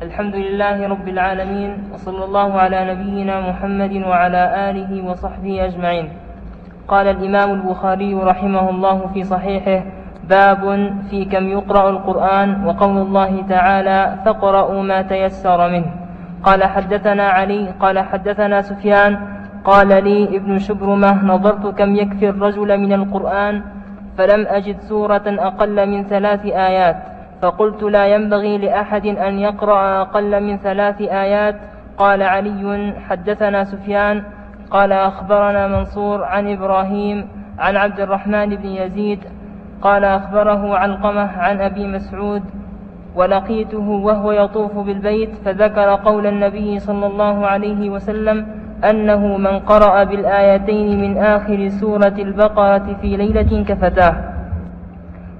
الحمد لله رب العالمين وصلى الله على نبينا محمد وعلى آله وصحبه أجمعين. قال الإمام البخاري رحمه الله في صحيحه باب في كم يقرأ القرآن وقول الله تعالى فاقرأوا ما تيسر منه. قال حدثنا علي قال حدثنا سفيان قال لي ابن شبرمة نظرت كم يكفي الرجل من القرآن فلم أجد سورة أقل من ثلاث آيات. فقلت لا ينبغي لأحد أن يقرأ أقل من ثلاث آيات. قال علي حدثنا سفيان قال أخبرنا منصور عن إبراهيم عن عبد الرحمن بن يزيد قال أخبره علقمة عن أبي مسعود ولقيته وهو يطوف بالبيت فذكر قول النبي صلى الله عليه وسلم أنه من قرأ بالآيتين من آخر سورة البقرة في ليلة كفتاه.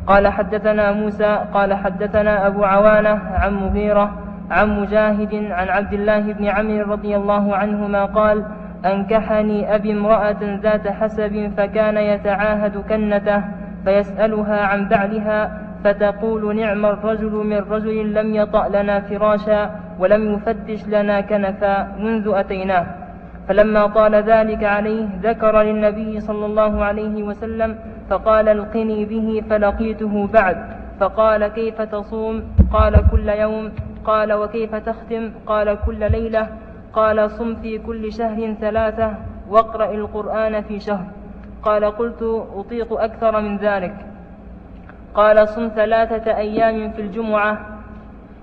قال حدثنا موسى قال حدثنا أبو عوانة عن مغيرة عن مجاهد عن عبد الله بن عمرو رضي الله عنهما قال أنكحني أبي امرأة ذات حسب فكان يتعاهد كنته فيسألها عن بعلها فتقول نعم الرجل من رجل لم يطأ لنا فراشا ولم يفتش لنا كنفا منذ أتيناه. فلما طال ذلك عليه ذكر للنبي صلى الله عليه وسلم فقال القني به فلقيته بعد فقال كيف تصوم؟ قال كل يوم قال وكيف تختم؟ قال كل ليلة قال صم في كل شهر ثلاثة واقرأ القرآن في شهر. قال قلت أطيق أكثر من ذلك. قال صم ثلاثة أيام في الجمعة.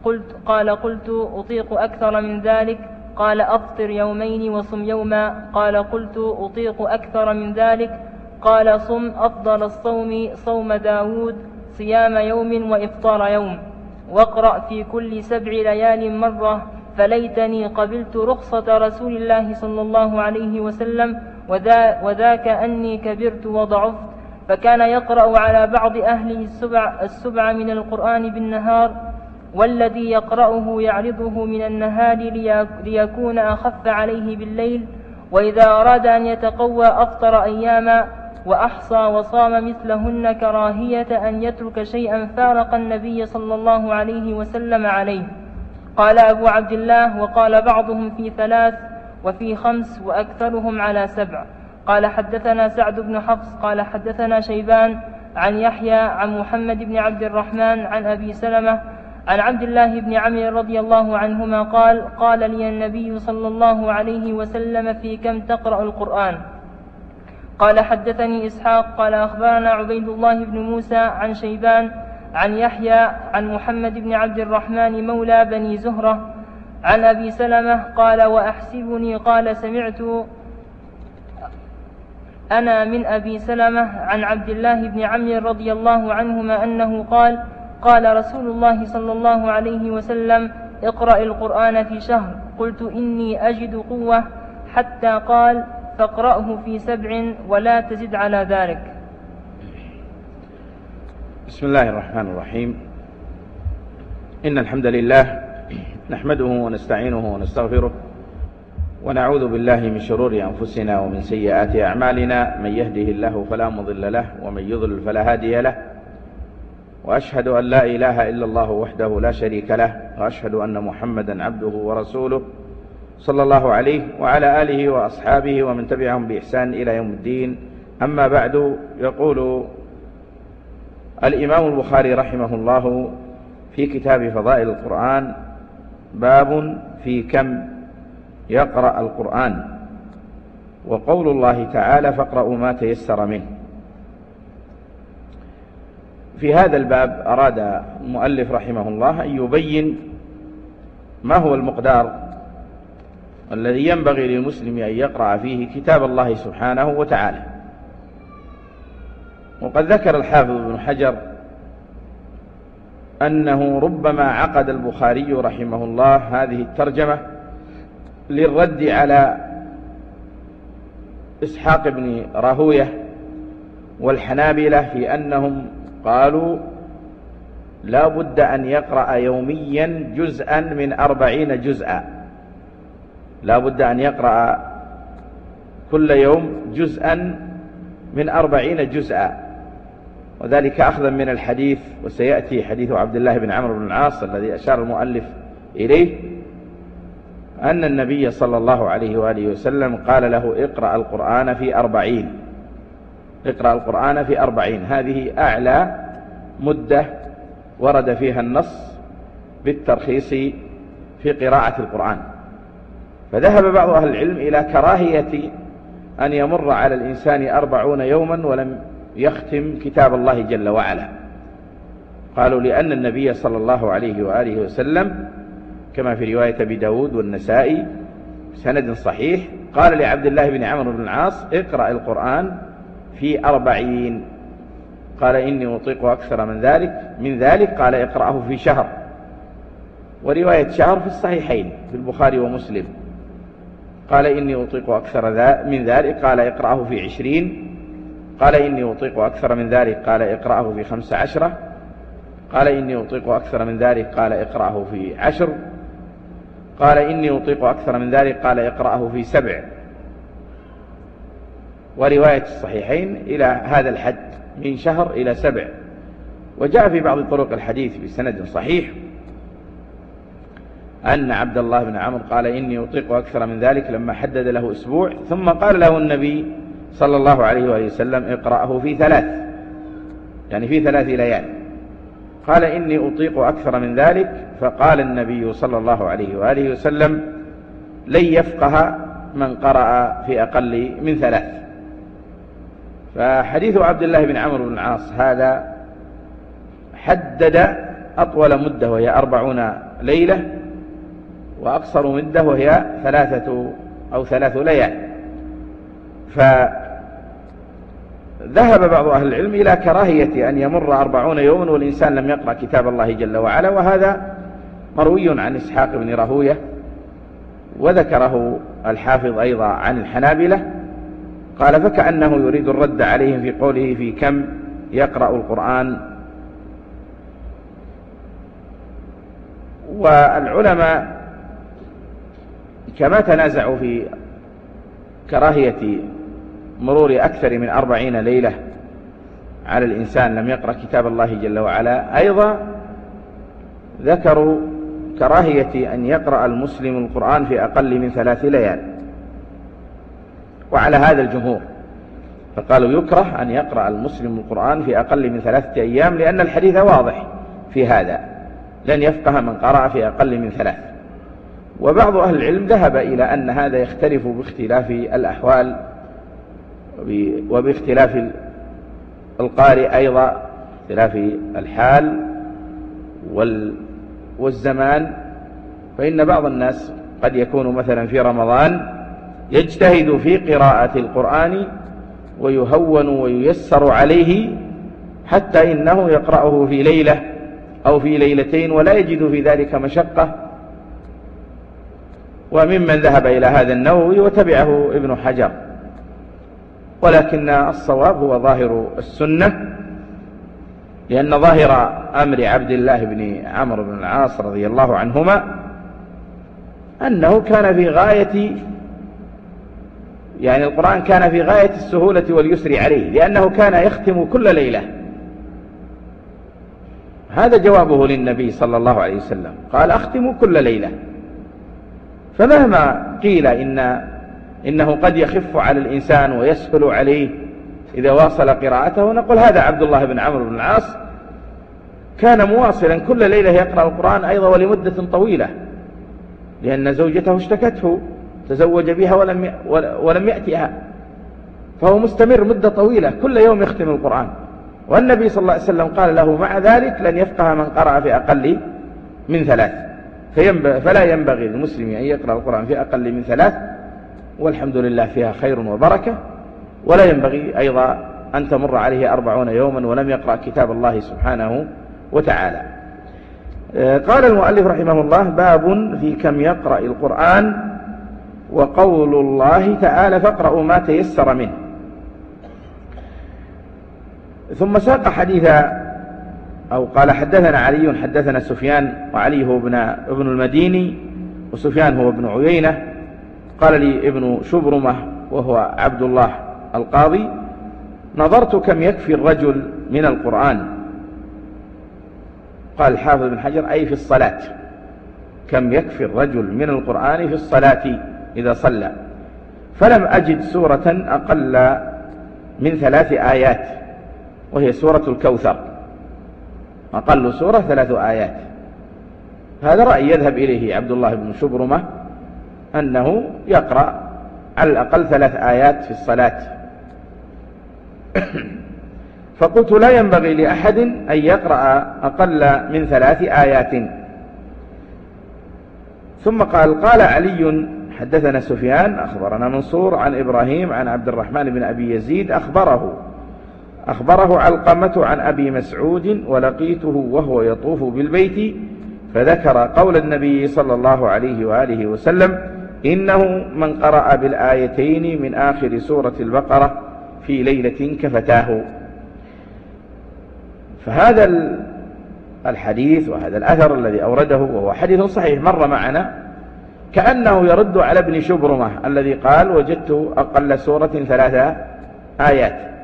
قلت قال قلت أطيق أكثر من ذلك. قال أفطر يومين وصم يوما. قال قلت أطيق أكثر من ذلك. قال صم أفضل الصوم صوم داود صيام يوم وإفطار يوم. واقرأ في كل سبع ليال مرة فليتني قبلت رخصة رسول الله صلى الله عليه وسلم وذا وذاك أني كبرت وضعفت. فكان يقرأ على بعض أهله السبع, السبع من القرآن بالنهار والذي يقرأه يعرضه من النهار ليكون أخف عليه بالليل. وإذا أراد أن يتقوى أفطر أياما وأحصى وصام مثلهن كراهية أن يترك شيئا فارق النبي صلى الله عليه وسلم عليه. قال أبو عبد الله وقال بعضهم في ثلاث وفي خمس وأكثرهم على سبع. قال حدثنا سعد بن حفص قال حدثنا شيبان عن يحيى عن محمد بن عبد الرحمن عن أبي سلمة عن عبد الله بن عمرو رضي الله عنهما قال قال لي النبي صلى الله عليه وسلم في كم تقرأ القرآن؟ قال حدثني إسحاق قال أخبرنا عبيد الله بن موسى عن شيبان عن يحيى عن محمد بن عبد الرحمن مولى بني زهرة عن أبي سلمة قال وأحسبني قال سمعت أنا من أبي سلمة عن عبد الله بن عمرو رضي الله عنهما أنه قال قال رسول الله صلى الله عليه وسلم اقرأ القرآن في شهر قلت إني أجد قوة حتى قال فاقرأه في سبع ولا تزد على ذلك. بسم الله الرحمن الرحيم. إن الحمد لله نحمده ونستعينه ونستغفره ونعوذ بالله من شرور أنفسنا ومن سيئات أعمالنا. من يهده الله فلا مضل له ومن يضلل فلا هادي له. وأشهد أن لا إله إلا الله وحده لا شريك له وأشهد أن محمدا عبده ورسوله. صلى الله عليه وعلى آله وأصحابه ومن تبعهم بإحسان إلى يوم الدين. أما بعد يقول الإمام البخاري رحمه الله في كتاب فضائل القرآن باب في كم يقرأ القرآن. وقول الله تعالى فاقرأوا ما تيسر منه. في هذا الباب أراد المؤلف رحمه الله أن يبين ما هو المقدار الذي ينبغي للمسلم أن يقرأ فيه كتاب الله سبحانه وتعالى. وقد ذكر الحافظ ابن حجر أنه ربما عقد البخاري رحمه الله هذه الترجمة للرد على إسحاق بن راهوية والحنابلة في أنهم قالوا لا بد أن يقرأ يوميا جزءا من أربعين جزءا. لا بد أن يقرأ كل يوم جزءا من أربعين جزءا. وذلك أخذا من الحديث وسيأتي حديث عبد الله بن عمرو بن العاص الذي أشار المؤلف إليه أن النبي صلى الله عليه وآله وسلم قال له اقرأ القرآن في أربعين. اقرأ القرآن في أربعين. هذه أعلى مدة ورد فيها النص بالترخيص في قراءة القرآن. فذهب بعض أهل العلم إلى كراهية أن يمر على الإنسان أربعون يوما ولم يختم كتاب الله جل وعلا. قالوا لأن النبي صلى الله عليه وآله وسلم كما في رواية أبي داود والنسائي سند صحيح قال لعبد الله بن عمرو بن العاص اقرأ القرآن في أربعين. قال إني أطيق أكثر من ذلك. من ذلك قال اقرأه في شهر. ورواية شهر في الصحيحين في البخاري ومسلم. قال إني أطيق أكثر من ذلك قال اقرأه في عشرين. قال إني أطيق أكثر من ذلك قال اقرأه في خمس عشرة. قال إني أطيق أكثر من ذلك قال اقرأه في عشر. قال إني أطيق أكثر من ذلك قال اقرأه في سبع. ورواية الصحيحين إلى هذا الحد من شهر إلى سبع. وجاء في بعض طرق الحديث بسند صحيح. أن عبد الله بن عمرو قال إني أطيق أكثر من ذلك لما حدد له أسبوع ثم قال له النبي صلى الله عليه وآله وسلم اقرأه في ثلاث يعني في ثلاث ليال. قال إني أطيق أكثر من ذلك فقال النبي صلى الله عليه وآله وسلم لن يفقه من قرأ في أقل من ثلاث. فحديث عبد الله بن عمرو بن العاص هذا حدد أطول مدة وهي أربعون ليلة وأقصر مدة وهي ثلاثة أو ثلاث ليال. فذهب بعض أهل العلم إلى كراهية أن يمر أربعون يوما والإنسان لم يقرأ كتاب الله جل وعلا وهذا مروي عن إسحاق بن رهوية وذكره الحافظ أيضا عن الحنابلة. قال فكأنه يريد الرد عليهم في قوله في كم يقرأ القرآن؟ والعلماء كما تنازعوا في كراهية مرور أكثر من أربعين ليلة على الإنسان لم يقرأ كتاب الله جل وعلا. أيضا ذكروا كراهية أن يقرأ المسلم القرآن في أقل من ثلاث ليال. وعلى هذا الجمهور فقالوا يكره أن يقرأ المسلم القرآن في أقل من ثلاثة أيام لأن الحديث واضح في هذا. لن يفقه من قرأ في أقل من ثلاث. وبعض أهل العلم ذهب إلى أن هذا يختلف باختلاف الأحوال وباختلاف القارئ أيضا اختلاف الحال والزمان. فإن بعض الناس قد يكون مثلا في رمضان يجتهد في قراءة القرآن ويهون وييسر عليه حتى إنه يقرأه في ليلة أو في ليلتين ولا يجد في ذلك مشقة. وممن ذهب إلى هذا النووي وتبعه ابن حجر. ولكن الصواب هو ظاهر السنة لأن ظاهر أمر عبد الله بن عمرو بن العاص رضي الله عنهما أنه كان في غاية يعني القرآن كان في غاية السهولة واليسر عليه لأنه كان يختم كل ليلة. هذا جوابه للنبي صلى الله عليه وسلم. قال أختم كل ليلة. فمهما قيل إن إنه قد يخف على الإنسان ويسهل عليه إذا واصل قراءته نقول هذا عبد الله بن عمرو بن العاص كان مواصلا كل ليلة يقرأ القرآن أيضا ولمدة طويلة لأن زوجته اشتكته تزوج بها ولم ولم يأتها فهو مستمر مدة طويلة كل يوم يختم القرآن. والنبي صلى الله عليه وسلم قال له مع ذلك لن يفقه من قرأ في أقل من ثلاث. فلا ينبغي للمسلم أن يقرأ القرآن في أقل من ثلاث والحمد لله فيها خير وبركة. ولا ينبغي أيضا أن تمر عليه أربعون يوما ولم يقرأ كتاب الله سبحانه وتعالى. آه، قال المؤلف رحمه الله باب في كم يقرأ القرآن وقول الله تعالى فاقرأوا ما تيسر منه. ثم ساق حديث أو قال حدثنا علي حدثنا سفيان وعلي هو ابن, ابن المديني وسفيان هو ابن عيينة. قال لي ابن شبرمة وهو عبد الله القاضي نظرت كم يكفي الرجل من القرآن. قال الحافظ بن حجر أي في الصلاة. كم يكفي الرجل من القرآن في الصلاة إذا صلى. فلم أجد سورة أقل من ثلاث آيات وهي سورة الكوثر. أقل سورة ثلاث آيات. هذا رأي يذهب إليه عبد الله بن شبرمة أنه يقرأ على الأقل ثلاث آيات في الصلاة. فقلت لا ينبغي لأحد أن يقرأ أقل من ثلاث آيات. ثم قال قال علي حدثنا سفيان أخبرنا منصور عن إبراهيم عن عبد الرحمن بن أبي يزيد أخبره. أخبره علقمة عن أبي مسعود ولقيته وهو يطوف بالبيت فذكر قول النبي صلى الله عليه وآله وسلم إنه من قرأ بالآيتين من آخر سورة البقرة في ليلة كفتاه. فهذا الحديث وهذا الأثر الذي أورده وهو حديث صحيح مر معنا كأنه يرد على ابن شبرمة الذي قال وجدت أقل سورة ثلاثة آيات.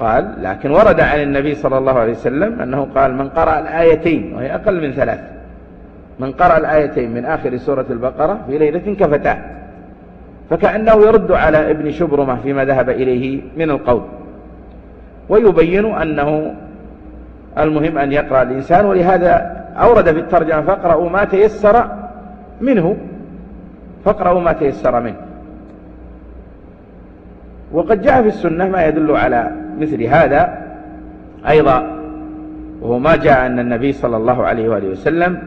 قال لكن ورد عن النبي صلى الله عليه وسلم أنه قال من قرأ الآيتين وهي أقل من ثلاث. من قرأ الآيتين من آخر سورة البقرة في ليلة كفتاه فكأنه يرد على ابن شبرمة فيما ذهب إليه من القول ويبين أنه المهم أن يقرأ الإنسان ولهذا أورد في الترجمة فاقرأوا ما تيسر منه فاقرأوا ما تيسر منه. وقد جاء في السنة ما يدل على مثل هذا أيضا وهو ما جاء أن النبي صلى الله عليه وآله وسلم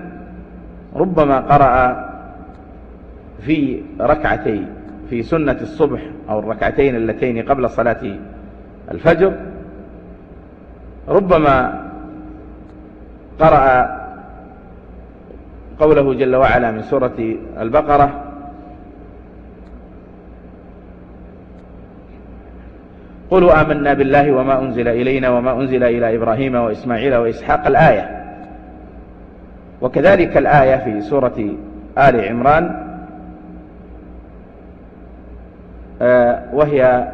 ربما قرأ في ركعتي في سنة الصبح أو الركعتين اللتين قبل صلاة الفجر ربما قرأ قوله جل وعلا من سورة البقرة قلوا آمنا بالله وما أنزل إلينا وما أنزل إلى إبراهيم وإسماعيل وإسحاق الآية. وكذلك الآية في سورة آل عمران آه، وهي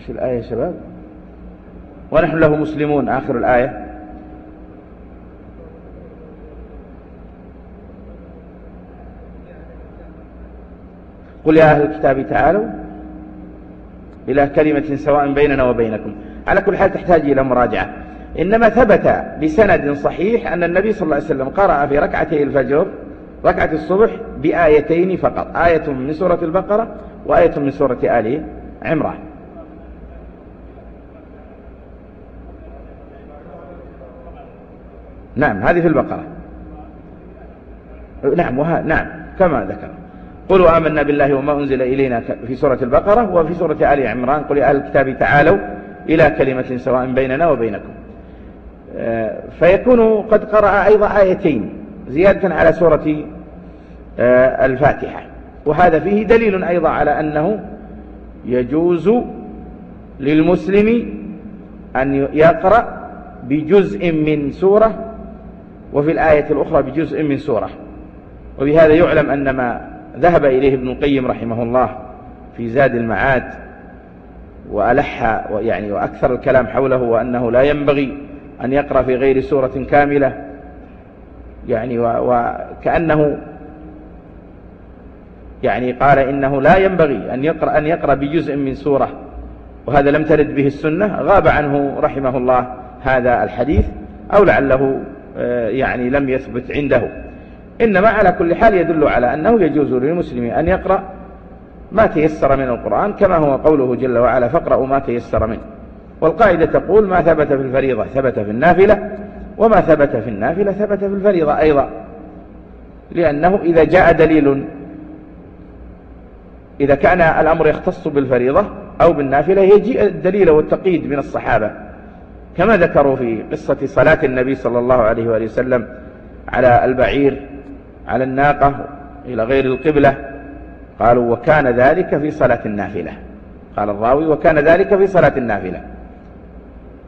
إيش الآية يا شباب؟ ونحن له مسلمون آخر الآية. قل يا أهل الكتاب تعالوا. إلى كلمة سواء بيننا وبينكم. على كل حال تحتاج إلى مراجعة. إنما ثبت بسند صحيح أن النبي صلى الله عليه وسلم قرأ في ركعتي الفجر ركعة الصبح بآيتين فقط. آية من سورة البقرة وآية من سورة آل عمران. نعم هذه في البقرة. نعم وها نعم كما ذكر. قلوا آمنا بالله وما أنزل إلينا في سورة البقرة وفي سورة آل عمران. قل يا أهل الكتاب تعالوا إلى كلمة سواء بيننا وبينكم. آه، فيكون قد قرأ أيضا آيتين زيادة على سورة آه، الفاتحة. وهذا فيه دليل أيضا على أنه يجوز للمسلم أن يقرأ بجزء من سورة وفي الآية الأخرى بجزء من سورة. وبهذا يعلم أن ما ذهب إليه ابن القيم رحمه الله في زاد المعاد وألح يعني وأكثر الكلام حوله وأنه لا ينبغي أن يقرأ في غير سورة كاملة. يعني وكأنه يعني قال إنه لا ينبغي أن يقرأ, أن يقرأ بجزء من سورة وهذا لم ترد به السنة. غاب عنه رحمه الله هذا الحديث أو لعله آه، يعني لم يثبت عنده. إنما على كل حال يدل على أنه يجوز للمسلم أن يقرأ ما تيسر من القرآن كما هو قوله جل وعلا فاقرأوا ما تيسر منه. والقاعدة تقول ما ثبت في الفريضة ثبت في النافلة وما ثبت في النافلة ثبت في الفريضة أيضا. لأنه إذا جاء دليل إذا كان الأمر يختص بالفريضة أو بالنافلة يجيء الدليل والتقييد من الصحابة. كما ذكروا في قصة صلاة النبي صلى الله عليه وآله وسلم على البعير على الناقة إلى غير القبلة. قالوا وكان ذلك في صلاة النافلة. قال الراوي وكان ذلك في صلاة النافلة.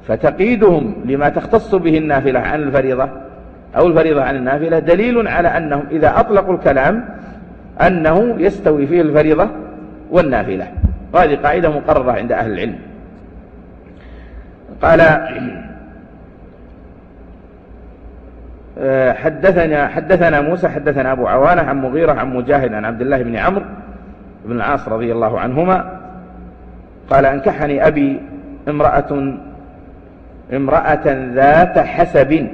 فتقييدهم لما تختص به النافلة عن الفريضة أو الفريضة عن النافلة دليل على أنهم إذا أطلقوا الكلام أنه يستوي فيه الفريضة والنافلة. وهذه قاعدة مقررة عند أهل العلم. قال آه، حدثنا حدثنا موسى حدثنا أبو عوانة عن مغيرة عن مجاهد عن عبد الله بن عمرو بن العاص رضي الله عنهما قال أنكحني أبي امرأة امرأة ذات حسب.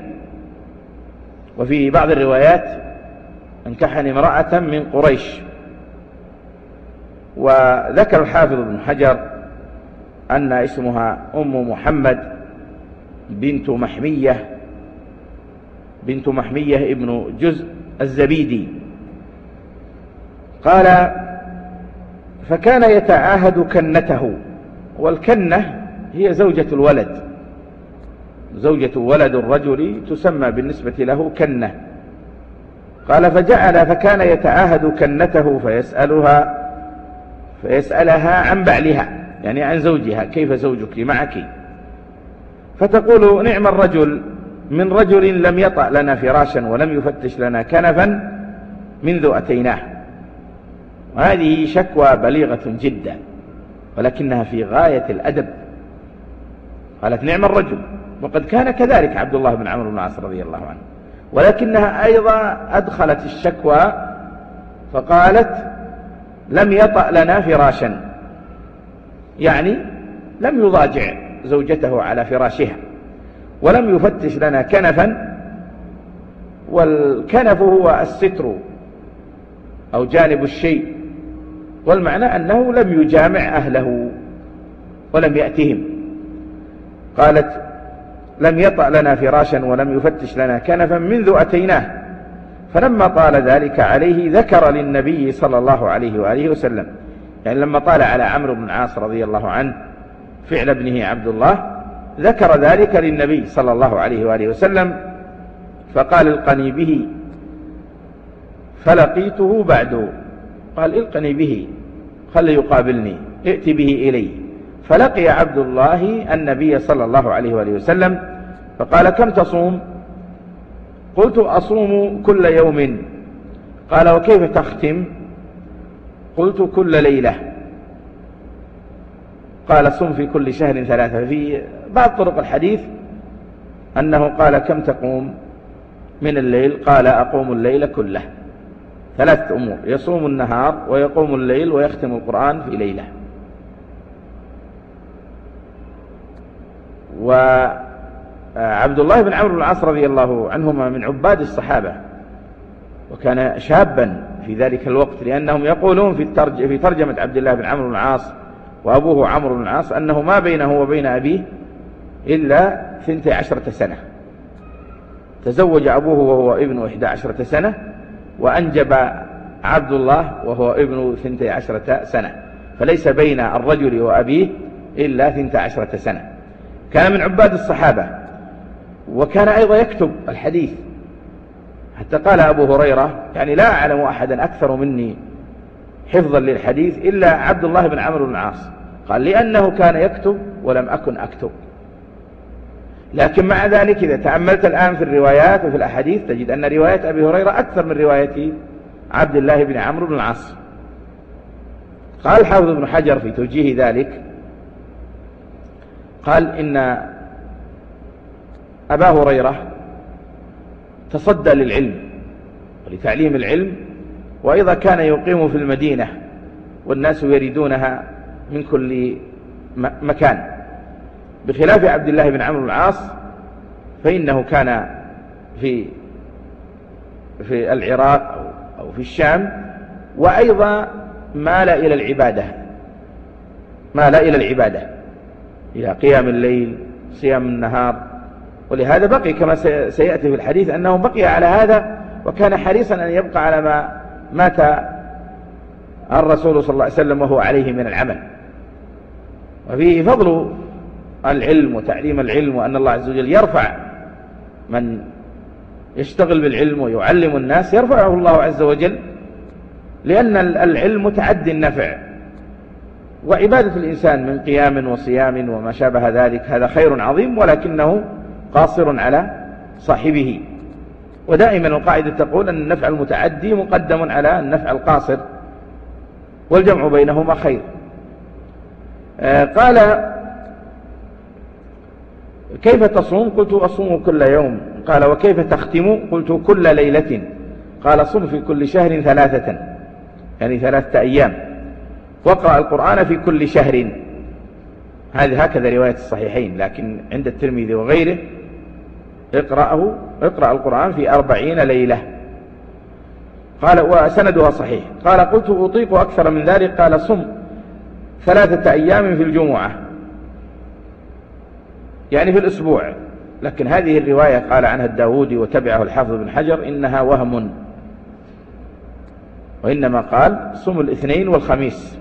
وفي بعض الروايات أنكحني امرأة من قريش. وذكر الحافظ ابن حجر أن اسمها أم محمد بنت محمية بنت محمية ابن جزء الزبيدي. قال فكان يتعاهد كنته والكنة هي زوجة الولد. زوجة ولد الرجل تسمى بالنسبة له كنة. قال فجعل فكان يتعاهد كنته فيسألها فيسألها عن بعلها يعني عن زوجها كيف زوجك؟ معك. فتقول نعم الرجل. من رجل لم يطأ لنا فراشا ولم يفتش لنا كنفا منذ أتيناه. وهذه شكوى بليغة جدا ولكنها في غاية الأدب. قالت نعم الرجل وقد كان كذلك عبد الله بن عمرو بن العاص رضي الله عنه. ولكنها أيضا أدخلت الشكوى فقالت لم يطأ لنا فراشا يعني لم يضاجع زوجته على فراشها. ولم يفتش لنا كنفا والكنف هو الستر أو جانب الشيء والمعنى أنه لم يجامع أهله ولم يأتهم. قالت لم يطأ لنا فراشا ولم يفتش لنا كنفا منذ أتيناه. فلما طال ذلك عليه ذكر للنبي صلى الله عليه وآله وسلم. يعني لما طال على عمرو بن العاص رضي الله عنه فعل ابنه عبد الله ذكر ذلك للنبي صلى الله عليه وآله وسلم فقال القني به فلقيته بعد. قال القني به خلي يقابلني ائت به إلي. فلقي عبد الله النبي صلى الله عليه وآله وسلم فقال كم تصوم؟ قلت أصوم كل يوم. قال وكيف تختم؟ قلت كل ليلة. قال صم في كل شهر ثلاثة. في بعض طرق الحديث أنه قال كم تقوم من الليل؟ قال أقوم الليل كله. ثلاثة أمور. يصوم النهار ويقوم الليل ويختم القرآن في ليلة. وعبد الله بن عمرو بن العاص رضي الله عنهما من عباد الصحابة وكان شابا في ذلك الوقت لأنهم يقولون في, في ترجمة عبد الله بن عمرو بن العاص وأبوه عمرو بن العاص أنه ما بينه وبين أبيه إلا ثنتي عشرة سنة. تزوج أبوه وهو ابن إحدى عشرة سنة وأنجب عبد الله وهو ابن ثنتي عشرة سنة. فليس بين الرجل وأبيه إلا ثنتي عشرة سنة. كان من عباد الصحابة وكان أيضا يكتب الحديث. حتى قال أبو هريرة يعني لا أعلم أحدا أكثر مني حفظا للحديث إلا عبد الله بن عمرو بن العاص. قال لأنه كان يكتب ولم أكن أكتب. لكن مع ذلك إذا تأملت الآن في الروايات وفي الأحاديث تجد أن رواية أبي هريرة أكثر من رواية عبد الله بن عمرو بن العاص. قال الحافظ ابن حجر في توجيه ذلك قال إن أبا هريرة تصدى للعلم ولتعليم العلم وأيضا كان يقيم في المدينة والناس يريدونها من كل مكان. بخلاف عبد الله بن عمرو العاص فإنه كان في في العراق أو في الشام وأيضا مال إلى العبادة. مال إلى العبادة. إلى قيام الليل صيام النهار. ولهذا بقي كما سيأتي في الحديث أنه بقي على هذا وكان حريصا أن يبقى على ما مات الرسول صلى الله عليه وسلم وهو عليه من العمل. وفيه فضل العلم وتعليم العلم وأن الله عز وجل يرفع من يشتغل بالعلم ويعلم الناس يرفعه الله عز وجل لأن العلم متعدي النفع. وعبادة الإنسان من قيام وصيام وما شابه ذلك هذا خير عظيم ولكنه قاصر على صاحبه. ودائما القاعدة تقول أن النفع المتعدي مقدم على النفع القاصر والجمع بينهما خير. آه، قال كيف تصوم؟ قلت أصوم كل يوم. قال وكيف تختم؟ قلت كل ليلة. قال صم في كل شهر ثلاثة يعني ثلاثة أيام. واقرأ القرآن في كل شهر. هذه هكذا رواية الصحيحين لكن عند الترمذي وغيره اقرأه اقرأ القرآن في أربعين ليلة. قال وسندها صحيح. قال قلت أطيق أكثر من ذلك. قال صم ثلاثة أيام في الجمعة. يعني في الأسبوع. لكن هذه الرواية قال عنها الداودي وتبعه الحافظ بن حجر إنها وهم. وإنما قال صم الاثنين والخميس.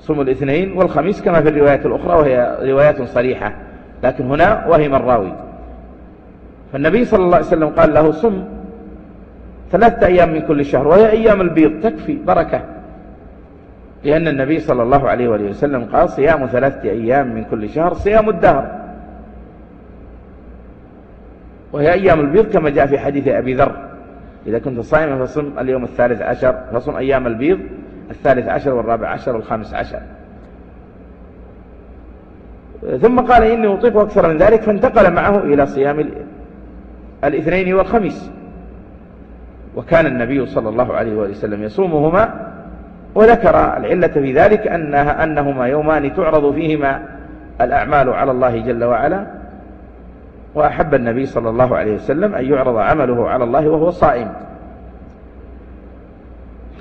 صم الاثنين والخميس كما في الروايات الأخرى وهي روايات صريحة. لكن هنا وهم الراوي. فالنبي صلى الله عليه وسلم قال له صم ثلاثة أيام من كل شهر وهي أيام البيض تكفي بركة. لأن النبي صلى الله عليه وآله وسلم قال صيام ثلاثة أيام من كل شهر صيام الدهر. وهي أيام البيض كما جاء في حديث أبي ذر. إذا كنت صائما فصم اليوم الثالث عشر فصم أيام البيض الثالث عشر والرابع عشر والخامس عشر. ثم قال إني أطيق أكثر من ذلك فانتقل معه إلى صيام الاثنين والخميس. وكان النبي صلى الله عليه وسلم يصومهما وذكر العلة في ذلك أنها أنهما يومان تعرض فيهما الأعمال على الله جل وعلا. وأحب النبي صلى الله عليه وسلم أن يعرض عمله على الله وهو صائم.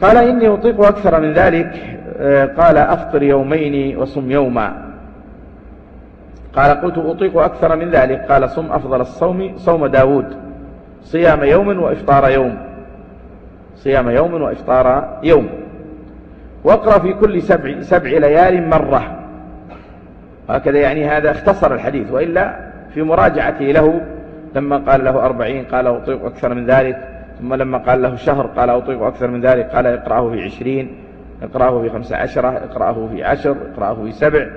قال إني أطيق أكثر من ذلك آه، قال أفطر يومين وصم يوما. قال قلت أطيق أكثر من ذلك. قال صم أفضل الصوم صوم داود. صيام يوم وإفطار يوم. صيام يوم وإفطار يوم. واقرأ في كل سبع, سبع ليال مرة. هكذا يعني هذا اختصر الحديث وإلا في مراجعته له لما قال له أربعين قال أطيق أكثر من ذلك ثم لما قال له شهر قال أطيق أكثر من ذلك قال اقرأه في عشرين اقرأه في خمسة عشرة اقرأه في عشر اقرأه في سبع.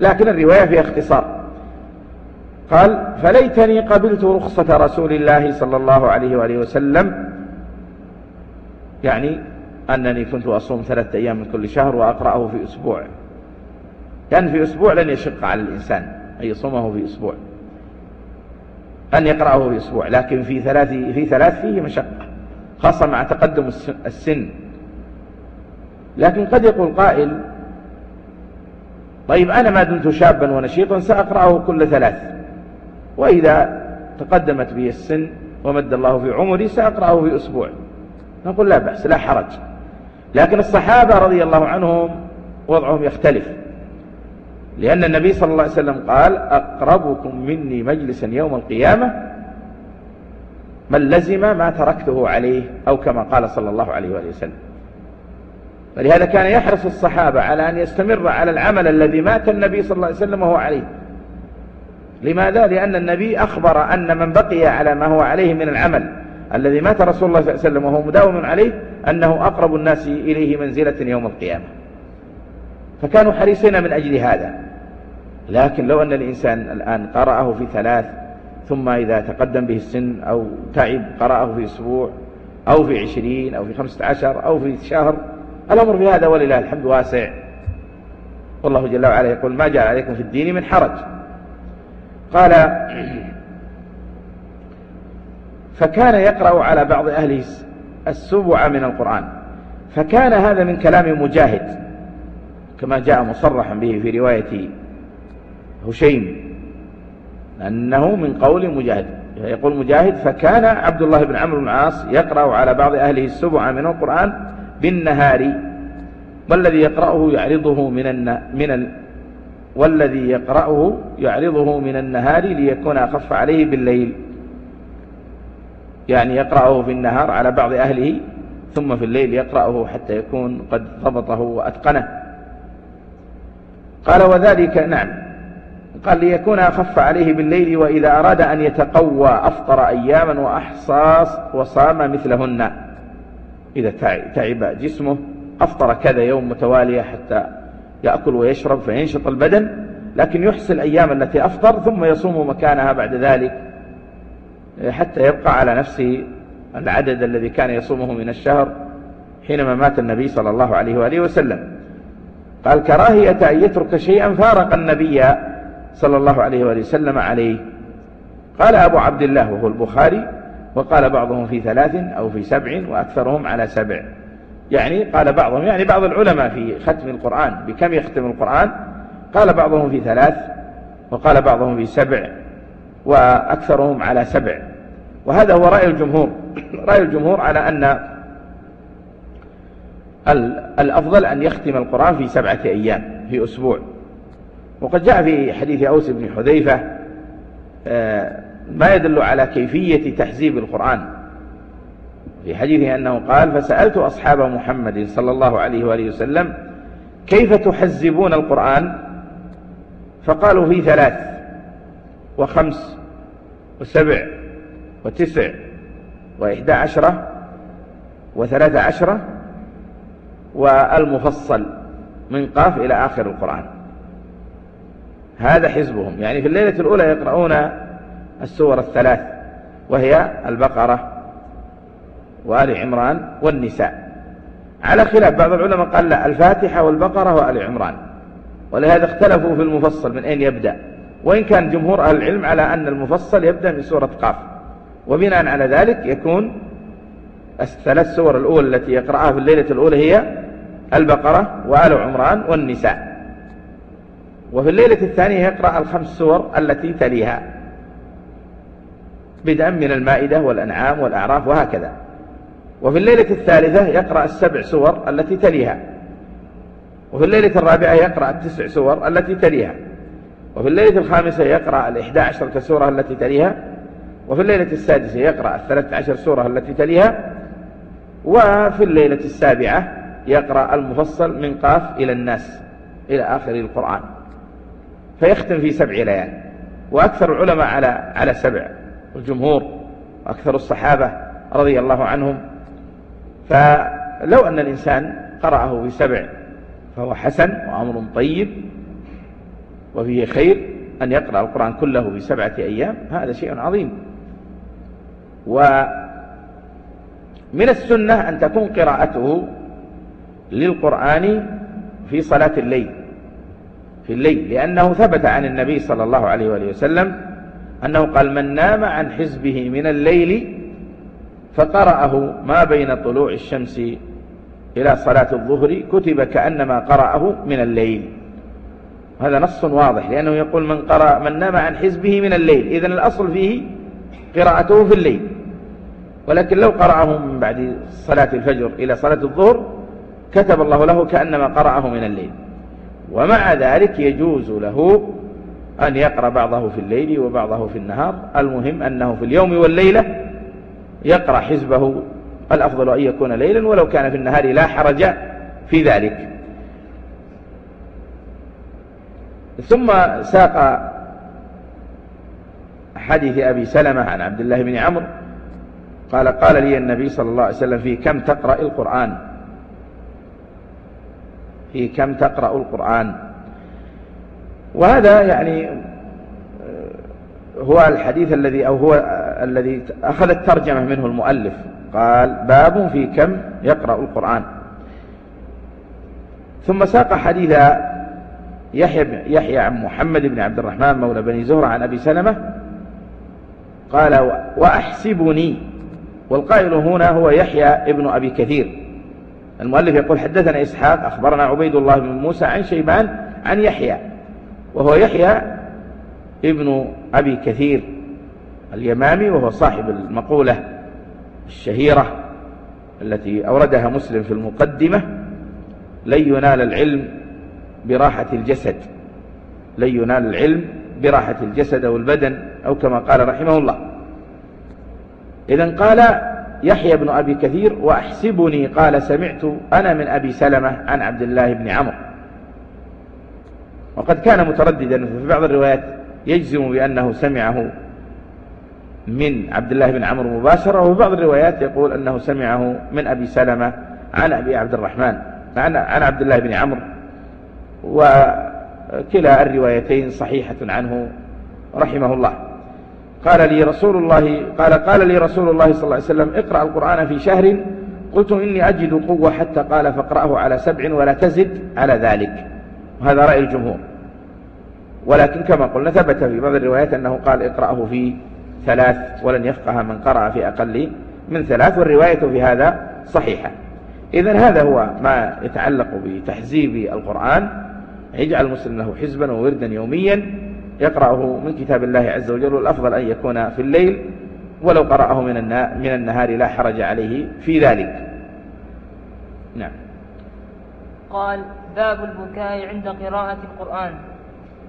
لكن الرواية فيها اختصار. قال فليتني قبلت رخصة رسول الله صلى الله عليه وآله وسلم. يعني أنني كنت أصوم ثلاثة أيام من كل شهر وأقرأه في أسبوع. كان في أسبوع لن يشق على الإنسان أن يصومه في أسبوع. أن يقرأه في أسبوع لكن في ثلاث في ثلاث فيه مشقة خاصة مع تقدم السن. لكن قد يقول قائل طيب أنا ما دمت شابا ونشيطا سأقرأه كل ثلاث. وإذا تقدمت بي السن ومد الله في عمري سأقرأه في أسبوع. نقول لا بأس لا حرج. لكن الصحابة رضي الله عنهم وضعهم يختلف. لأن النبي صلى الله عليه وسلم قال أقربكم مني مجلسا يوم القيامة من لزم ما تركته عليه أو كما قال صلى الله عليه وآله وسلم. فلهذا كان يحرص الصحابة على أن يستمر على العمل الذي مات النبي صلى الله عليه وسلم وهو عليه. لماذا؟ لأن النبي أخبر أن من بقي على ما هو عليه من العمل الذي مات رسول الله صلى الله عليه وسلم وهو مداوم عليه أنه أقرب الناس إليه منزلة يوم القيامة. فكانوا حريصين من أجل هذا. لكن لو أن الإنسان الآن قرأه في ثلاث ثم إذا تقدم به السن أو تعب قرأه في أسبوع أو في عشرين أو في خمسة عشر أو في شهر الأمر في هذا ولله الحمد واسع. والله جل وعلا يقول ما جعل عليكم في الدين من حرج. قال فكان يقرأ على بعض أهله السبع من القرآن. فكان هذا من كلام مجاهد كما جاء مصرحا به في رواية هشيم أنه من قول مجاهد. يقول مجاهد فكان عبد الله بن عمرو بن العاص يقرأ على بعض أهله السبع من القرآن بالنهار والذي يقرأه يعرضه من الن... من ال... والذي يقرأه يعرضه من النهار ليكون أخف عليه بالليل. يعني يقرأه في النهار على بعض أهله ثم في الليل يقرأه حتى يكون قد ضبطه وأتقنه. قال وذلك نعم. قال ليكون أخف عليه بالليل وإذا أراد أن يتقوى أفطر أياما وأحصاص وصام مثلهن. إذا تعب جسمه أفطر كذا يوم متوالية حتى يأكل ويشرب فينشط البدن لكن يحصي الأيام التي أفطر ثم يصوم مكانها بعد ذلك حتى يبقى على نفسه العدد الذي كان يصومه من الشهر حينما مات النبي صلى الله عليه وآله وسلم. قال كراهية أن يترك شيئا فارق النبي صلى الله عليه وآله وسلم عليه. قال أبو عبد الله وهو البخاري وقال بعضهم في ثلاث أو في سبع وأكثرهم على سبع. يعني قال بعضهم يعني بعض العلماء في ختم القرآن بكم يختم القرآن؟ قال بعضهم في ثلاث وقال بعضهم في سبع وأكثرهم على سبع. وهذا هو رأي الجمهور. رأي الجمهور على أن الأفضل أن يختم القرآن في سبعة أيام في أسبوع. وقد جاء في حديث أوس بن حذيفة آه، ما يدل على كيفية تحزيب القرآن. في حديثه أنه قال فسألت أصحاب محمد صلى الله عليه وآله وسلم كيف تحزبون القرآن؟ فقالوا في ثلاث وخمس وسبع وتسع وإحدى عشرة وثلاثة عشرة والمفصل من قاف إلى آخر القرآن. هذا حزبهم. يعني في الليلة الأولى يقرؤون السور الثلاث وهي البقرة وآل عمران والنساء. على خلاف بعض العلماء قال لا الفاتحة والبقرة وآل عمران. ولهذا اختلفوا في المفصل من أين يبدأ. وإن كان جمهور أهل العلم على أن المفصل يبدأ من سورة قاف. وبناء على ذلك يكون الثلاث سور الأولى التي يقرأها في الليلة الأولى هي البقرة وآل عمران والنساء. وفي الليلة الثانية يقرأ الخمس سور التي تليها. بدءا من المائدة والأنعام والأعراف وهكذا. وفي الليلة الثالثة يقرأ السبع سور التي تليها. وفي الليلة الرابعة يقرأ التسع سور التي تليها. وفي الليلة الخامسة يقرأ الإحدى عشرة سورة التي تليها. وفي الليلة السادسة يقرأ الثلاث عشر سورة التي تليها. وفي الليلة السابعة يقرأ المفصل من قاف إلى الناس إلى آخر القرآن. فيختم في سبع ليال. وأكثر العلماء على على سبع. الجمهور وأكثر الصحابة رضي الله عنهم. فلو أن الإنسان قرأه في سبع فهو حسن وأمر طيب وفيه خير أن يقرأ القرآن كله في سبعة أيام هذا شيء عظيم. ومن السنة أن تكون قراءته للقرآن في صلاة الليل في الليل لأنه ثبت عن النبي صلى الله عليه وآله وسلم أنه قال من نام عن حزبه من الليل فقرأه ما بين طلوع الشمس إلى صلاة الظهر كتب كأنما قرأه من الليل. هذا نص واضح لأنه يقول من قرأ من نام عن حزبه من الليل. إذن الأصل فيه قراءته في الليل. ولكن لو قرأه من بعد صلاة الفجر إلى صلاة الظهر كتب الله له كأنما قرأه من الليل. ومع ذلك يجوز له أن يقرأ بعضه في الليل وبعضه في النهار. المهم أنه في اليوم والليلة يقرأ حزبه الأفضل أن يكون ليلا ولو كان في النهار لا حرج في ذلك. ثم ساق حديث أبي سلمة عن عبد الله بن عمرو. قال قال لي النبي صلى الله عليه وسلم في كم تقرأ القرآن؟ في كم تقرأ القرآن؟ وهذا يعني هو الحديث الذي أو هو الذي أخذ الترجمة منه المؤلف. قال باب في كم يقرأ القرآن. ثم ساق حديث يحيى, يحيى عن محمد بن عبد الرحمن مولى بني زهرة عن أبي سلمة. قال وأحسبني. والقائل هنا هو يحيى ابن أبي كثير. المؤلف يقول حدثنا إسحاق أخبرنا عبيد الله بن موسى عن شيبان عن يحيى. وهو يحيى ابن أبي كثير اليمامي وهو صاحب المقولة الشهيرة التي أوردها مسلم في المقدمة لن ينال العلم براحة الجسد لن ينال العلم براحة الجسد أو البدن أو كما قال رحمه الله. إذا قال يحيى بن أبي كثير وأحسبني قال سمعت أنا من أبي سلمة عن عبد الله بن عمرو. وقد كان مترددا في بعض الروايات يجزم بأنه سمعه من عبد الله بن عمرو مباشرة وفي بعض الروايات يقول أنه سمعه من أبي سلمة عن أبي عبد الرحمن عن, عبد الله بن عمرو. وكلا الروايتين صحيحة عنه رحمه الله. قال لي رسول الله قال قال لي رسول الله صلى الله عليه وسلم اقرأ القرآن في شهر. قلت إني أجد قوة حتى قال فاقرأه على سبع ولا تزد على ذلك. وهذا رأي الجمهور. ولكن كما قلنا ثبت في بعض الروايات أنه قال اقرأه في ثلاث ولن يفقه من قرأ في أقل من ثلاث والرواية في هذا صحيحة. إذا هذا هو ما يتعلق بتحزيب القرآن. يجعل المسلم له حزبا ووردا يوميا. يقرأه من كتاب الله عز وجل. والأفضل أن يكون في الليل. ولو قرأه من النهار لا حرج عليه في ذلك. نعم. قال باب البكاء عند قراءة القرآن.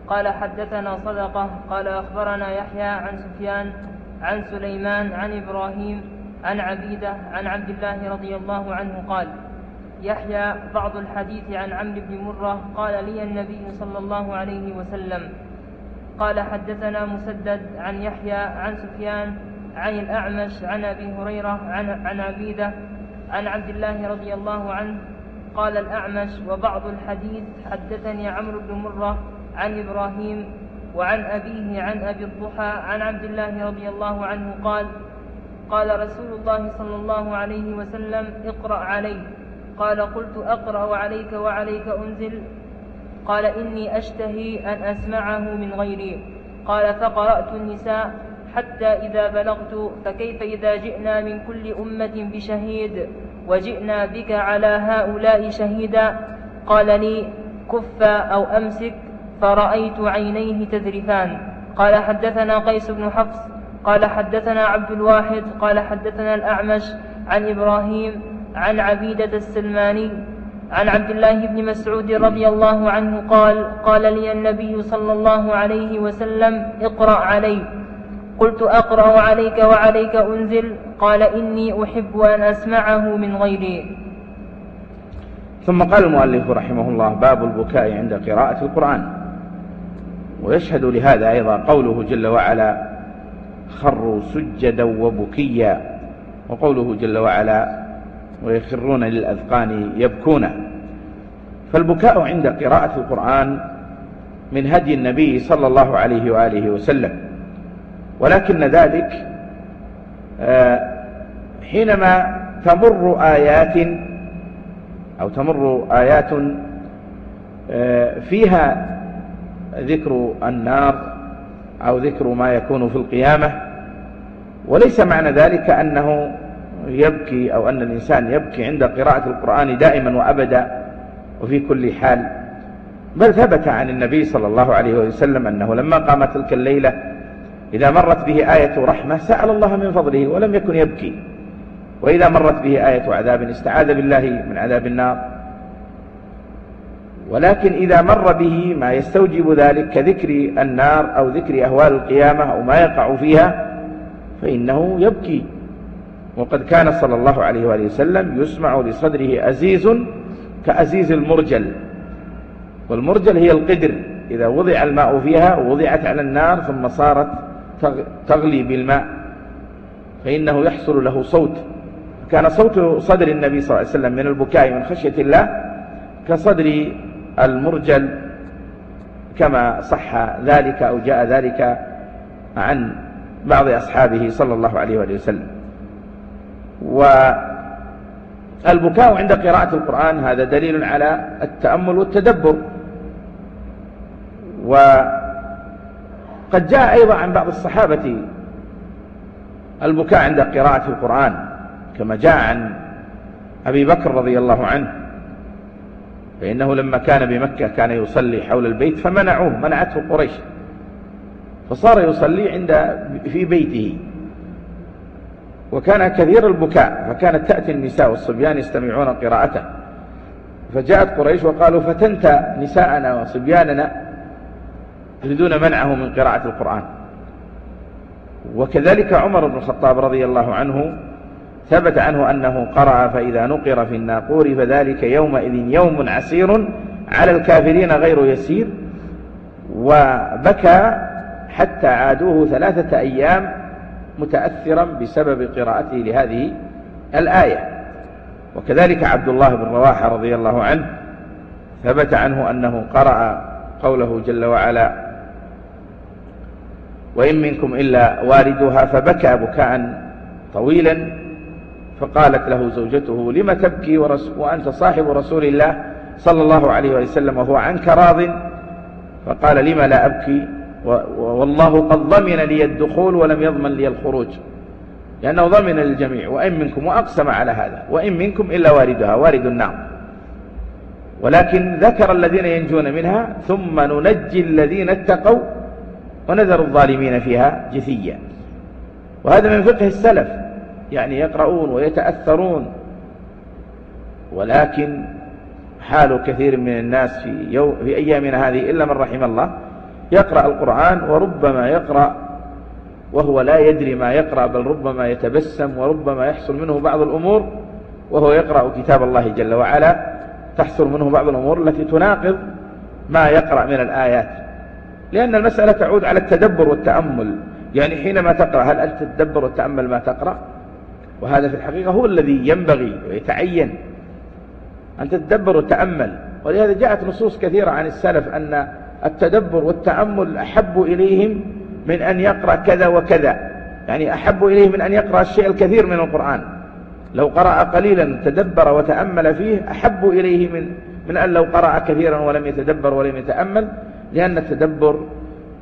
قال حدثنا صدقة قال أخبرنا يحيى عن سفيان عن سليمان عن إبراهيم عن عبيدة عن عبد الله رضي الله عنه قال يحيى بعض الحديث عن عمرو بن مرة قال لي النبي صلى الله عليه وسلم. قال حدثنا مسدد عن يحيى عن سفيان عن الأعمش عن أبي هريرة عن, عن عبيدة عن عبد الله رضي الله عنه قال الأعمش وبعض الحديث حدثني عمرو بن مرة عن إبراهيم وعن أبيه عن أبي الضحى عن عبد الله رضي الله عنه قال قال رسول الله صلى الله عليه وسلم اقرأ علي. قال قلت أقرأ عليك وعليك أنزل. قال إني أشتهي أن أسمعه من غيري. قال فقرأت النساء حتى إذا بلغت فكيف إذا جئنا من كل أمة بشهيد؟ وجئنا بك على هؤلاء شهيدا. قال لي كف أو أمسك. فرأيت عينيه تذرفان. قال حدثنا قيس بن حفص. قال حدثنا عبد الواحد. قال حدثنا الأعمش. عن إبراهيم. عن عبيدة السلماني. عن عبد الله بن مسعود رضي الله عنه قال قال لي النبي صلى الله عليه وسلم اقرأ علي. قلت أقرأ عليك وعليك أنزل. قال إني أحب أن أسمعه من غيري. ثم قال المؤلف رحمه الله باب البكاء عند قراءة القرآن. ويشهد لهذا أيضا قوله جل وعلا خروا سجدا وبكيا. وقوله جل وعلا ويخرون للأذقان يبكون. فالبكاء عند قراءة القرآن من هدي النبي صلى الله عليه وآله وسلم. ولكن ذلك آه، حينما تمر آيات أو تمر آيات آه، فيها ذكر النار أو ذكر ما يكون في القيامة وليس معنى ذلك أنه يبكي أو أن الإنسان يبكي عند قراءة القرآن دائما وأبدا وفي كل حال. بل ثبت عن النبي صلى الله عليه وسلم أنه لما قام تلك الليلة إذا مرت به آية رحمة سأل الله من فضله ولم يكن يبكي. وإذا مرت به آية عذاب استعاذ بالله من عذاب النار. ولكن إذا مر به ما يستوجب ذلك كذكر النار أو ذكر أهوال القيامة أو ما يقع فيها فإنه يبكي. وقد كان صلى الله عليه وآله وسلم يسمع لصدره أزيز كأزيز المرجل. والمرجل هي القدر. إذا وضع الماء فيها ووضعت على النار ثم صارت تغلي بالماء فإنه يحصل له صوت. كان صوت صدر النبي صلى الله عليه وسلم من البكاء من خشية الله كصدر المرجل كما صح ذلك أو جاء ذلك عن بعض أصحابه صلى الله عليه وآله وسلم. والبكاء عند قراءة القرآن هذا دليل على التأمل والتدبر. وقد جاء أيضا عن بعض الصحابة البكاء عند قراءة القرآن كما جاء عن أبي بكر رضي الله عنه فإنه لما كان بمكة كان يصلي حول البيت فمنعوه منعته قريش فصار يصلي عند في بيته. وكان كثير البكاء فكانت تأتي النساء والصبيان يستمعون قراءته فجاءت قريش وقالوا فتنت نساءنا وصبياننا؟ يريدون منعه من قراءة القرآن. وكذلك عمر بن الخطاب رضي الله عنه ثبت عنه أنه قرأ فإذا نقر في الناقور فذلك يومئذ يوم عسير على الكافرين غير يسير وبكى حتى عادوه ثلاثة أيام متأثرا بسبب قراءته لهذه الآية. وكذلك عبد الله بن رواحة رضي الله عنه ثبت عنه أنه قرأ قوله جل وعلا وإن منكم إلا واردها فبكى بكاء طويلا فقالت له زوجته لم تبكي وأنت صاحب رسول الله صلى الله عليه وسلم وهو عنك راض؟ فقال لم لا أبكي؟ والله قد ضمن لي الدخول ولم يضمن لي الخروج. لأنه ضمن للجميع وإن منكم وأقسم على هذا وإن منكم إلا واردها وارد النار ولكن ذكر الذين ينجون منها ثم ننجي الذين اتقوا ونذر الظالمين فيها جثيا. وهذا من فقه السلف يعني يقرؤون ويتأثرون. ولكن حال كثير من الناس في, يوم في أيامنا هذه إلا من رحم الله يقرأ القرآن وربما يقرأ وهو لا يدري ما يقرأ بل ربما يتبسم وربما يحصل منه بعض الأمور وهو يقرأ كتاب الله جل وعلا تحصل منه بعض الأمور التي تناقض ما يقرأ من الآيات. لأن المسألة تعود على التدبر والتأمل. يعني حينما تقرأ هل أنت تدبر وتأمل ما تقرأ؟ وهذا في الحقيقة هو الذي ينبغي ويتعين أن تتدبر وتأمل. ولهذا جاءت نصوص كثيرة عن السلف أن التدبر والتأمل أحب إليهم من أن يقرأ كذا وكذا. يعني أحب إليه من أن يقرأ الشيء الكثير من القرآن. لو قرأ قليلا تدبر وتأمل فيه أحب إليه من من أن لو قرأ كثيرا ولم يتدبر ولم يتأمل. لأن التدبر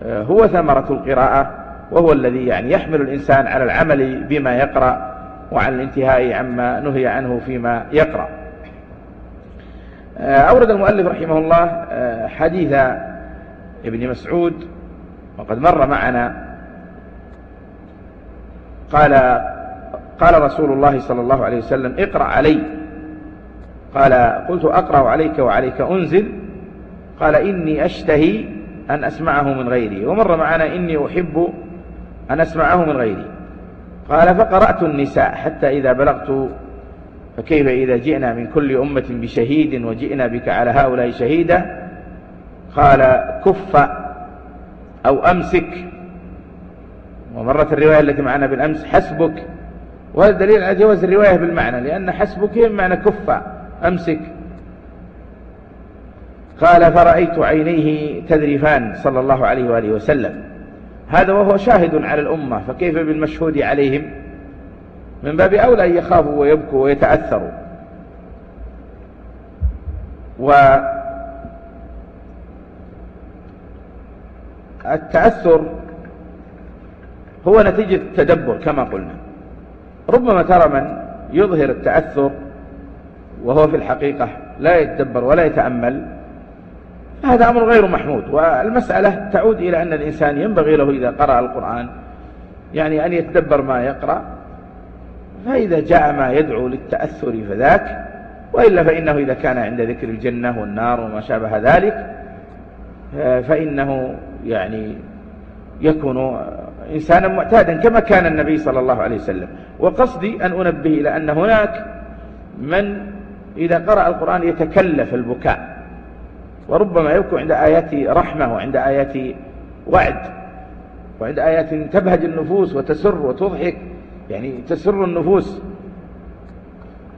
آه، هو ثمرة القراءة وهو الذي يعني يحمل الإنسان على العمل بما يقرأ وعن الانتهاء عما نهي عنه فيما يقرأ. آه، أورد المؤلف رحمه الله آه، حديث ابن مسعود وقد مر معنا. قال قال رسول الله صلى الله عليه وسلم اقرأ علي. قال قلت أقرأ عليك وعليك أنزل قال إني أشتهي أن أسمعه من غيري. ومر معنا إني أحب أن أسمعه من غيري. قال فقرأت النساء حتى إذا بلغت فكيف إذا جئنا من كل أمة بشهيد وجئنا بك على هؤلاء شهيدا قال كف أو أمسك. ومرت الرواية التي معنا بالأمس حسبك. وهذا دليل على جواز الرواية بالمعنى لأن حسبك هي بمعنى كف أمسك. قال فرأيت عينيه تذرفان صلى الله عليه وآله وسلم. هذا وهو شاهد على الأمة فكيف بالمشهود عليهم؟ من باب أولى أن يخافوا ويبكوا ويتأثروا. والتأثر هو نتيجة التدبر كما قلنا. ربما ترى من يظهر التأثر وهو في الحقيقة لا يتدبر ولا يتأمل هذا أمر غير محمود والمسألة تعود إلى أن الإنسان ينبغي له إذا قرأ القرآن يعني أن يتدبر ما يقرأ فإذا جاء ما يدعو للتأثر فذاك وإلا فإنه إذا كان عند ذكر الجنة والنار وما شابه ذلك فإنه يعني يكون إنسانا معتادا كما كان النبي صلى الله عليه وسلم. وقصدي أن أنبه إلى أن هناك من إذا قرأ القرآن يتكلف البكاء. وربما يبكو عند آيات رحمة وعند آيات وعد وعند آيات تبهج النفوس وتسر وتضحك يعني تسر النفوس.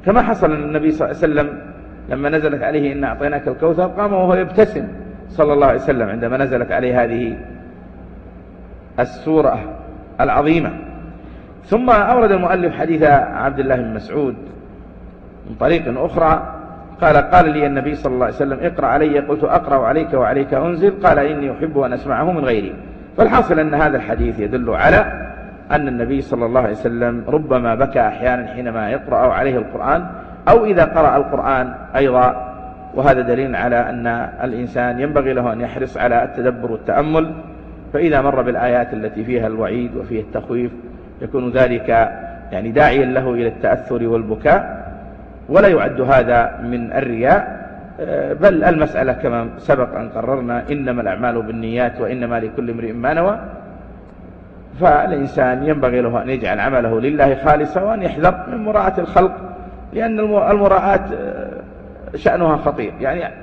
كما حصل النبي صلى الله عليه وسلم لما نزلت عليه إن أعطيناك الكوثر قام وهو يبتسم صلى الله عليه وسلم عندما نزلت عليه هذه السورة العظيمة. ثم أورد المؤلف حديث عبد الله بن مسعود من طريق أخرى قال قال لي النبي صلى الله عليه وسلم اقرأ علي. قلت أقرأ عليك وعليك أنزل. قال إني أحب أن أسمعه من غيري. فالحاصل أن هذا الحديث يدل على أن النبي صلى الله عليه وسلم ربما بكى أحيانا حينما يقرأ عليه القرآن أو إذا قرأ القرآن أيضا. وهذا دليل على أن الإنسان ينبغي له أن يحرص على التدبر والتأمل. فإذا مر بالآيات التي فيها الوعيد وفيها التخويف يكون ذلك يعني داعيا له إلى التأثر والبكاء. ولا يعد هذا من الرياء. بل المسألة كما سبق أن قررنا إنما الأعمال بالنيات وإنما لكل امرئ ما نوى. فالإنسان ينبغي له أن يجعل عمله لله خالصا وأن يحذر من مراعاة الخلق لأن المراعاة شأنها خطير. يعني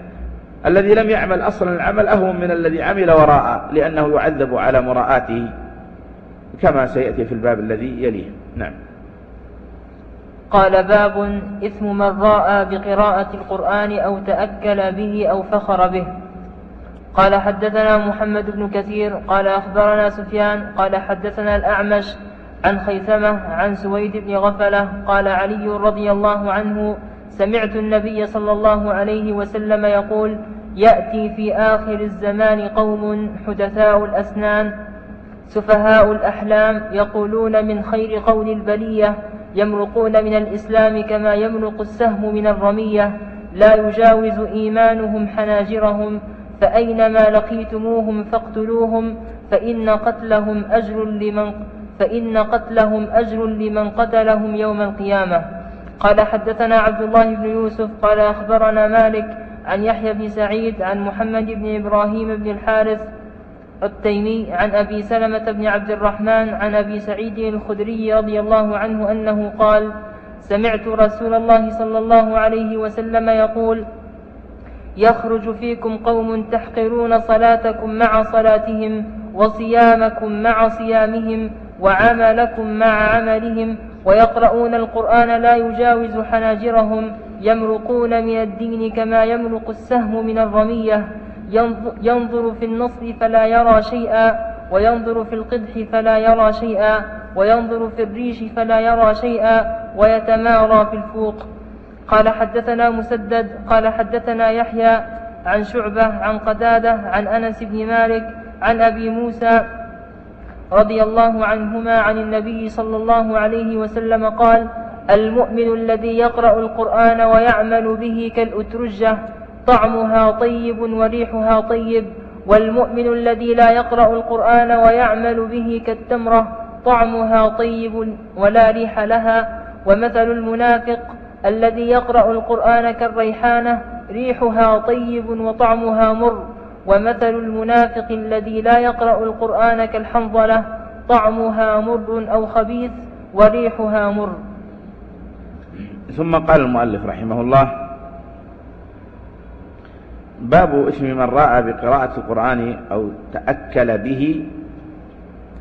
الذي لم يعمل أصلا العمل أهون من الذي عمل وراءه لأنه يعذب على مراءاته كما سيأتي في الباب الذي يليه. نعم. قال باب إثم من راء بقراءة القرآن أو تأكل به أو فخر به. قال حدثنا محمد بن كثير قال أخبرنا سفيان قال حدثنا الأعمش عن خيثمة عن سويد بن غفلة قال علي رضي الله عنه سمعت النبي صلى الله عليه وسلم يقول يأتي في آخر الزمان قوم حدثاء الأسنان سفهاء الأحلام يقولون من خير قول البلية يمرقون من الإسلام كما يمرق السهم من الرمية لا يجاوز إيمانهم حناجرهم فأينما لقيتموهم فاقتلوهم فإن قتلهم أجر لمن فإن قتلهم أجر لمن قتلهم يوم القيامة. قال حدثنا عبد الله بن يوسف قال أخبرنا مالك عن يحيى بن سعيد عن محمد بن إبراهيم بن الحارث التيمي عن أبي سلمة بن عبد الرحمن عن أبي سعيد الخدري رضي الله عنه أنه قال سمعت رسول الله صلى الله عليه وسلم يقول يخرج فيكم قوم تحقرون صلاتكم مع صلاتهم وصيامكم مع صيامهم وعملكم مع عملهم ويقرؤون القرآن لا يجاوز حناجرهم يمرقون من الدين كما يمرق السهم من الرمية ينظر في النصر فلا يرى شيئا وينظر في القدح فلا يرى شيئا وينظر في الريش فلا يرى شيئا ويتمارى في الفوق. قال حدثنا مسدد قال حدثنا يحيى عن شعبة عن قتادة عن أنس بن مالك عن أبي موسى رضي الله عنهما عن النبي صلى الله عليه وسلم قال المؤمن الذي يقرأ القرآن ويعمل به كالأترجة طعمها طيب وريحها طيب والمؤمن الذي لا يقرأ القرآن ويعمل به كالتمرة طعمها طيب ولا ريح لها. ومثل المنافق الذي يقرأ القرآن كالريحانة ريحها طيب وطعمها مر. ومثل المنافق الذي لا يقرأ القرآن كالحنظلة طعمها مر أو خبيث وريحها مر. ثم قال المؤلف رحمه الله باب اسم من راى بقراءة القرآن أو تأكل به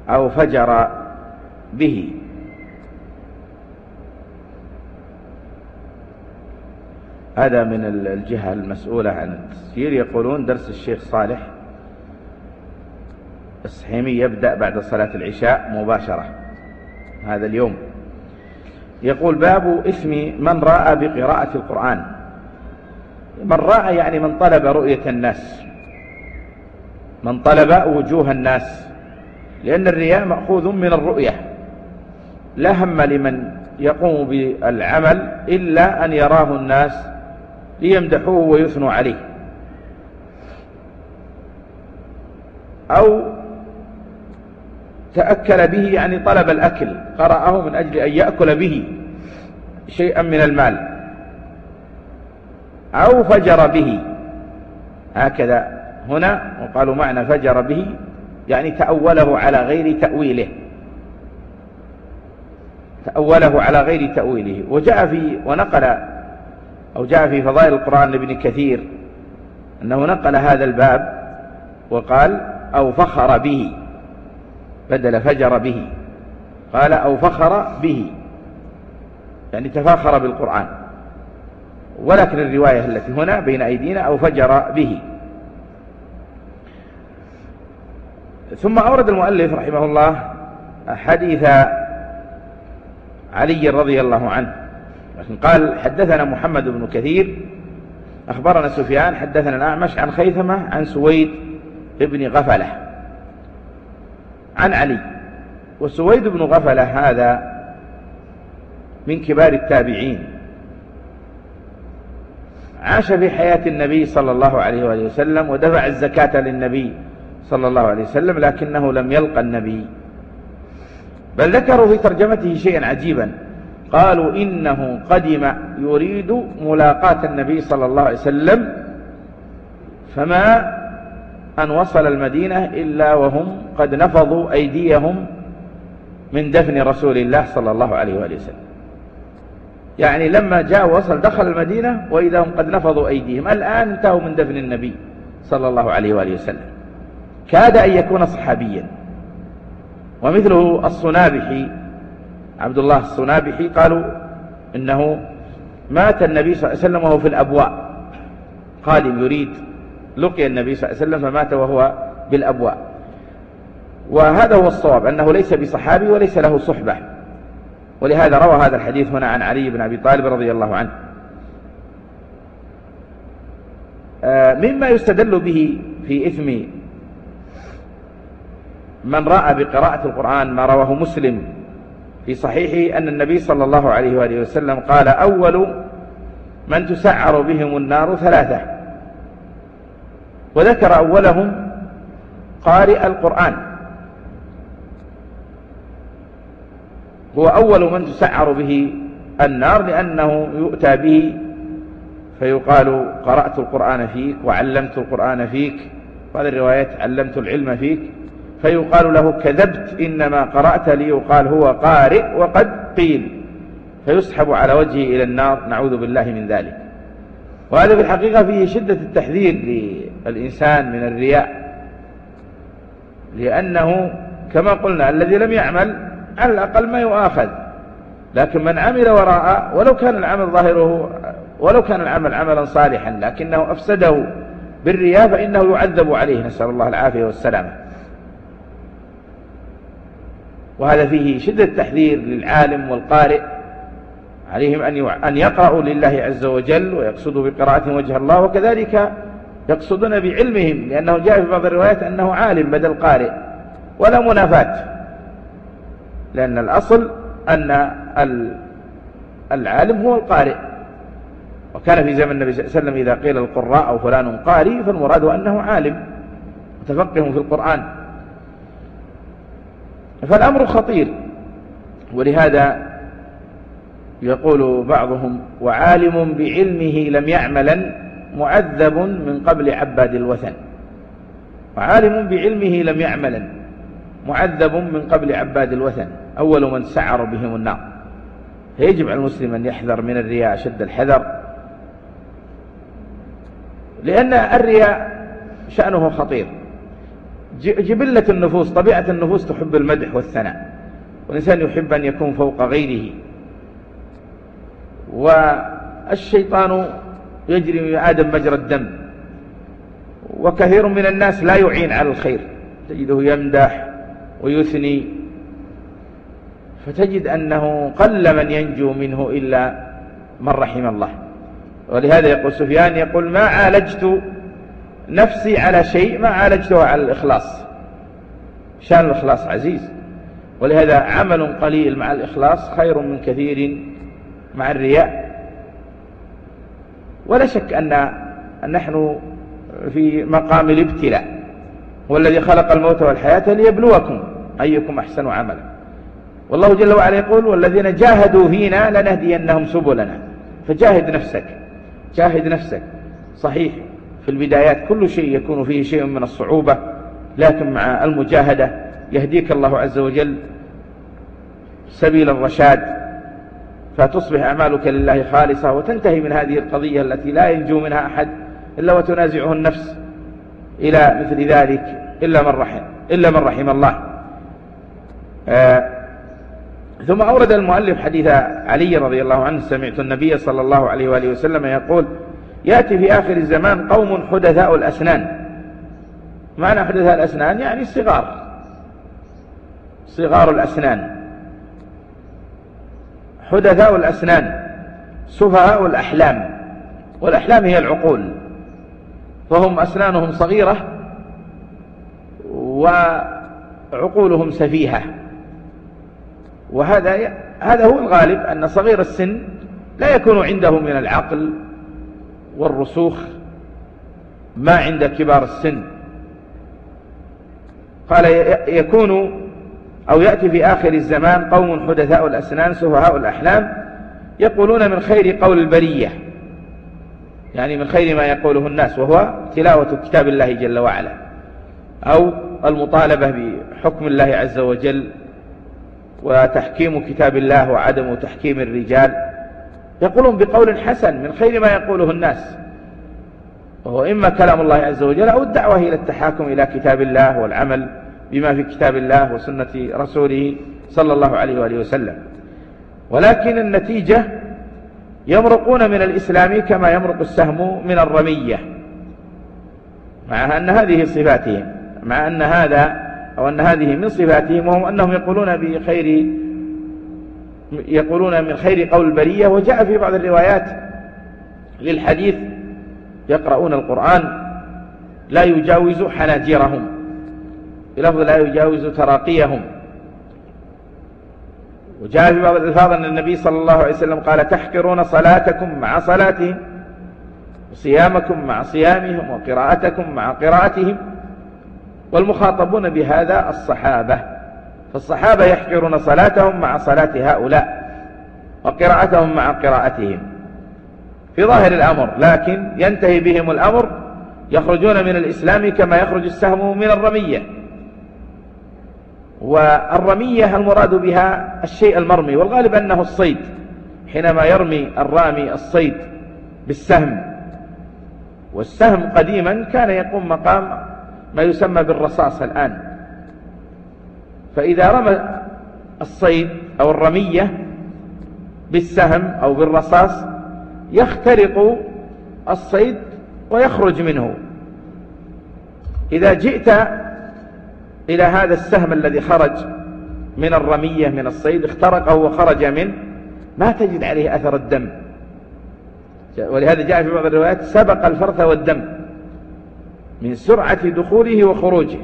أو فجر به. هذا من الجهة المسؤولة عن التسجيل يقولون درس الشيخ صالح السحيمي يبدأ بعد صلاة العشاء مباشرة. هذا اليوم. يقول باب اسم من رأى بقراءة القرآن. من رأى يعني من طلب رؤية الناس من طلب وجوه الناس لأن الرياء مأخوذ من الرؤية. لا هم لمن يقوم بالعمل إلا أن يراه الناس ليمدحوه ويثنوا عليه. أو تأكل به يعني طلب الأكل قرأه من أجل أن يأكل به شيئا من المال. أو فجر به. هكذا هنا وقالوا معنى فجر به يعني تأوله على غير تأويله. تأوله على غير تأويله. وجاء في ونقل أو جاء في فضائل القرآن لابن كثير أنه نقل هذا الباب وقال أو فخر به. بدل فجر به. قال أو فخر به. يعني تفاخر بالقرآن. ولكن الرواية التي هنا بين أيدينا أو فجر به. ثم أورد المؤلف رحمه الله حديث علي رضي الله عنه لكن قال حدثنا محمد بن كثير أخبرنا سفيان حدثنا الأعمش عن خيثمة عن سويد ابن غفلة عن علي. وسويد بن غفلة هذا من كبار التابعين. عاش في حياة النبي صلى الله عليه وآله وسلم ودفع الزكاة للنبي صلى الله عليه وسلم لكنه لم يلقى النبي. بل ذكروا في ترجمته شيئا عجيبا. قالوا إنه قدم يريد ملاقاة النبي صلى الله عليه وسلم فما أن وصل المدينة إلا وهم قد نفضوا أيديهم من دفن رسول الله صلى الله عليه وآله وسلم. يعني لما جاء وصل دخل المدينة وإذا هم قد نفضوا أيديهم. الآن انتهوا من دفن النبي صلى الله عليه وآله وسلم. كاد أن يكون صحابيا. ومثله الصنابحي عبد الله الصنابحي قالوا إنه مات النبي صلى الله عليه وسلم وهو في الأبواء. قادم يريد لقي النبي صلى الله عليه وسلم فمات وهو بالأبواء. وهذا هو الصواب أنه ليس بصحابي وليس له صحبة. ولهذا روى هذا الحديث هنا عن علي بن أبي طالب رضي الله عنه. آه، مما يستدل به في إثم من رأى بقراءة القرآن ما رواه مسلم في صحيحه أن النبي صلى الله عليه وآله وسلم قال أول من تسعر بهم النار ثلاثة. وذكر أولهم قارئ القرآن. هو أول من تسعر به النار لأنه يؤتى به فيقال قرأت القرآن فيك وعلمت القرآن فيك وهذه الروايات علمت العلم فيك فيقال له كذبت إنما قرأت ليقال هو قارئ وقد قيل فيسحب على وجهه إلى النار نعوذ بالله من ذلك وهذا في الحقيقة فيه شدة التحذير للإنسان من الرياء لأنه كما قلنا الذي لم يعمل على الأقل ما يؤاخذ. لكن من عمل وراء ولو كان العمل ظاهره ولو كان العمل عملا صالحا لكنه أفسده بالرياء فإنه يعذب عليه. نسأل الله العافية والسلامة. وهذا فيه شدة تحذير للعالم والقارئ عليهم أن يقرأوا لله عز وجل ويقصدوا بقراءة وجه الله وكذلك يقصدون بعلمهم لأنه جاء في بعض الروايات أنه عالم بدل قارئ ولا منافاة. لأن الأصل أن العالم هو القارئ. وكان في زمن النبي صلى الله عليه وسلم إذا قيل القراء أو فلان قارئ فالمراد أنه عالم. متفقه في القرآن. فالأمر خطير. ولهذا يقول بعضهم وعالم بعلمه لم يعملا معذب من قبل عباد الوثن. وعالم بعلمه لم يعملا. معذب من قبل عباد الوثن أول من سعر بهم النار. فيجب على المسلم أن يحذر من الرياء شد الحذر. لأن الرياء شأنه خطير. جبلة النفوس طبيعة النفوس تحب المدح والثناء. والإنسان يحب أن يكون فوق غيره. والشيطان يجري من آدم مجرى الدم. وكثير من الناس لا يعين على الخير. تجده يمدح ويثني. فتجد أنه قل من ينجو منه إلا من رحم الله. ولهذا يقول سفيان يقول ما عالجت نفسي على شيء ما عالجته على الإخلاص. شان الإخلاص؟ عزيز. ولهذا عمل قليل مع الإخلاص خير من كثير مع الرياء. ولا شك أن نحن في مقام الابتلاء. هو الذي خلق الموت والحياة ليبلوكم. أيكم أحسن عملا. والله جل وعلا يقول والذين جاهدوا فينا لنهدينهم سبلنا. فجاهد نفسك. جاهد نفسك. صحيح. في البدايات كل شيء يكون فيه شيء من الصعوبة لكن مع المجاهدة يهديك الله عز وجل سبيل الرشاد. فتصبح أعمالك لله خالصة وتنتهي من هذه القضية التي لا ينجو منها أحد إلا وتنازعه النفس إلى مثل ذلك. إلا من رحم إلا من رحم الله. ثم أورد المؤلف حديث علي رضي الله عنه سمعت النبي صلى الله عليه وآله وسلم يقول يأتي في آخر الزمان قوم حدثاء الأسنان. معنى حدثاء الأسنان يعني الصغار صغار الأسنان. حدثاء الأسنان سفهاء الأحلام. والأحلام هي العقول. فهم أسنانهم صغيرة وعقولهم سفيهة. وهذا هذا هو الغالب أن صغير السن لا يكون عنده من العقل والرسوخ ما عند كبار السن. قال يكون أو يأتي في آخر الزمان قوم حدثاء الأسنان سفهاء الأحلام يقولون من خير قول البرية يعني من خير ما يقوله الناس وهو تلاوة كتاب الله جل وعلا أو المطالبة بحكم الله عز وجل وتحكيم كتاب الله وعدم تحكيم الرجال. يقولون بقول حسن من خير ما يقوله الناس. وهو إما كلام الله عز وجل أو الدعوة إلى التحاكم إلى كتاب الله والعمل بما في كتاب الله وسنة رسوله صلى الله عليه وآله وسلم. ولكن النتيجة يمرقون من الإسلام كما يمرق السهم من الرمية. مع أن هذه صفاتهم مع أن هذا أو أن هذه من صفاتهم وهم أنهم يقولون بخير يقولون من خير قول البرية وجاء في بعض الروايات للحديث يقرؤون القرآن لا يجاوز حناجرهم بلفظ لا يجاوز تراقيهم. وجاء في بعض الألفاظ أن النبي صلى الله عليه وسلم قال تحقرون صلاتكم مع صلاتهم وصيامكم مع صيامهم وقراءتكم مع قراءتهم. والمخاطبون بهذا الصحابة فالصحابة يحقرون صلاتهم مع صلاة هؤلاء وقراءتهم مع قراءتهم. في ظاهر الأمر لكن ينتهي بهم الأمر يخرجون من الإسلام كما يخرج السهم من الرمية. والرمية المراد بها الشيء المرمي والغالب أنه الصيد حينما يرمي الرامي الصيد بالسهم. والسهم قديما كان يقوم مقام ما يسمى بالرصاص الآن. فإذا رمى الصيد أو الرمية بالسهم أو بالرصاص يخترق الصيد ويخرج منه. إذا جئت إلى هذا السهم الذي خرج من الرمية من الصيد اخترقه وخرج منه ما تجد عليه أثر الدم. ولهذا جاء في بعض الروايات سبق الفرث والدم. من سرعة دخوله وخروجه.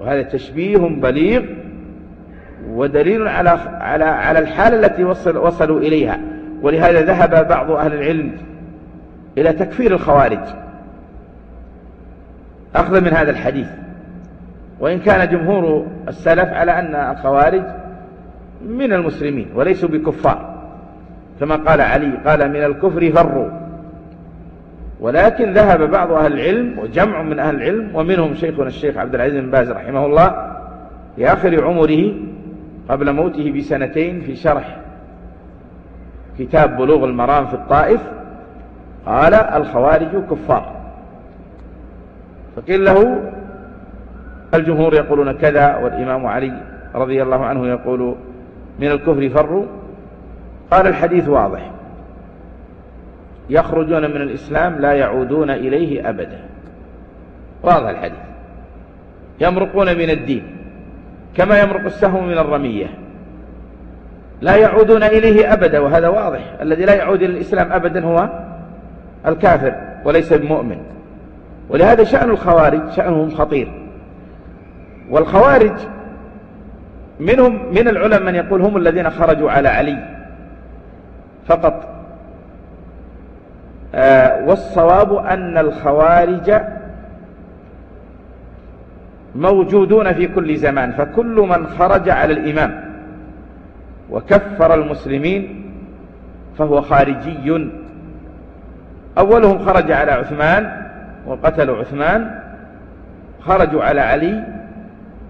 وهذا تشبيه بليغ ودليل على على على الحالة التي وصل وصلوا إليها. ولهذا ذهب بعض أهل العلم إلى تكفير الخوارج. أخذ من هذا الحديث. وإن كان جمهور السلف على أن الخوارج من المسلمين وليسوا بكفار. كما قال علي قال من الكفر فروا. ولكن ذهب بعض أهل العلم وجمع من أهل العلم ومنهم شيخنا الشيخ عبد العزيز بن باز رحمه الله في آخر عمره قبل موته بسنتين في شرح كتاب بلوغ المرام في الطائف قال الخوارج كفار. فقيل له الجمهور يقولون كذا والإمام علي رضي الله عنه يقول من الكفر فروا. قال الحديث واضح. يخرجون من الإسلام لا يعودون إليه أبدا. واضح الحديث. يمرقون من الدين كما يمرق السهم من الرمية. لا يعودون إليه أبدا وهذا واضح. الذي لا يعود إلى الإسلام أبدا هو الكافر وليس بمؤمن. ولهذا شأن الخوارج شأنهم خطير. والخوارج منهم من العلماء من يقول هم الذين خرجوا على علي فقط. والصواب أن الخوارج موجودون في كل زمان فكل من خرج على الإمام وكفر المسلمين فهو خارجي. أولهم خرج على عثمان وقتلوا عثمان خرجوا على علي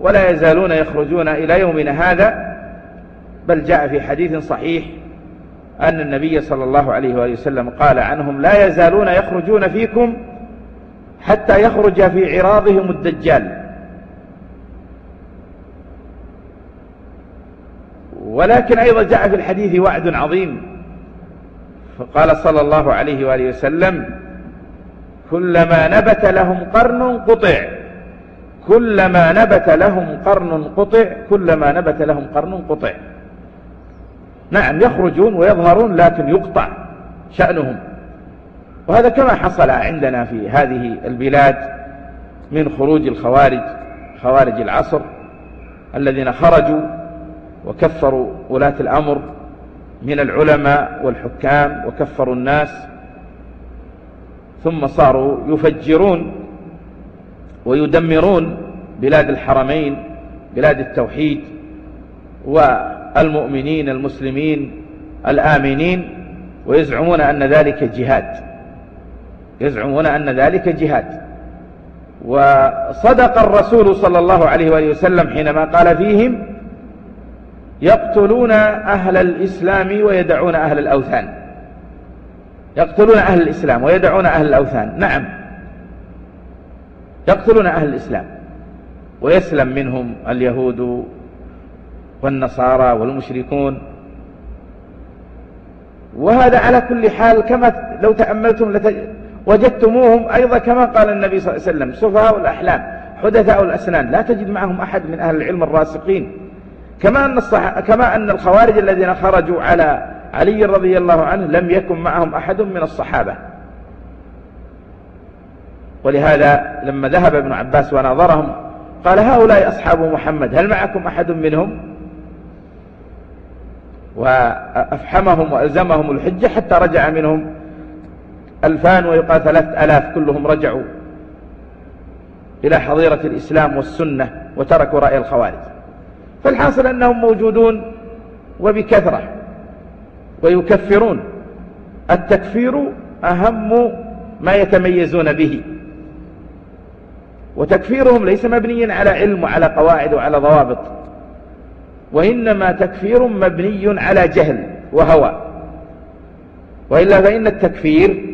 ولا يزالون يخرجون إلى يومنا هذا بل جاء في حديث صحيح أن النبي صلى الله عليه وآله وسلم قال عنهم لا يزالون يخرجون فيكم حتى يخرج في عراضهم الدجال. ولكن أيضا جاء في الحديث وعد عظيم. فقال صلى الله عليه وآله وسلم كلما نبت لهم قرن قطع. كلما نبت لهم قرن قطع. كلما نبت لهم قرن قطع. نعم يخرجون ويظهرون لكن يقطع شأنهم. وهذا كما حصل عندنا في هذه البلاد من خروج الخوارج خوارج العصر الذين خرجوا وكفروا ولاة الأمر من العلماء والحكام وكفروا الناس ثم صاروا يفجرون ويدمرون بلاد الحرمين بلاد التوحيد والمؤمنين المسلمين الآمنين ويزعمون أن ذلك جهاد. يزعمون أن ذلك جهاد. وصدق الرسول صلى الله عليه وآله وسلم حينما قال فيهم يقتلون أهل الإسلام ويدعون أهل الأوثان. يقتلون أهل الإسلام ويدعون أهل الأوثان. نعم. يقتلون أهل الإسلام. ويسلم منهم اليهود والنصارى والمشركون. وهذا على كل حال كما لو تأملتم وجدتموهم أيضا كما قال النبي صلى الله عليه وسلم سفهاء الأحلام حدثاء الأسنان لا تجد معهم أحد من أهل العلم الراسخين. كما أن, الصح... كما أن الخوارج الذين خرجوا على علي رضي الله عنه لم يكن معهم أحد من الصحابة. ولهذا لما ذهب ابن عباس وناظرهم قال هؤلاء أصحاب محمد هل معكم أحد منهم؟ وأفحمهم وألزمهم الحجة حتى رجع منهم ألفان ويقال ثلاث ألاف كلهم رجعوا إلى حظيرة الإسلام والسنة وتركوا رأي الخوارج. فالحاصل أنهم موجودون وبكثرة ويكفرون. التكفير أهم ما يتميزون به. وتكفيرهم ليس مبنيا على علم وعلى قواعد وعلى ضوابط. وإنما تكفير مبني على جهل وهوى. وإلا فإن التكفير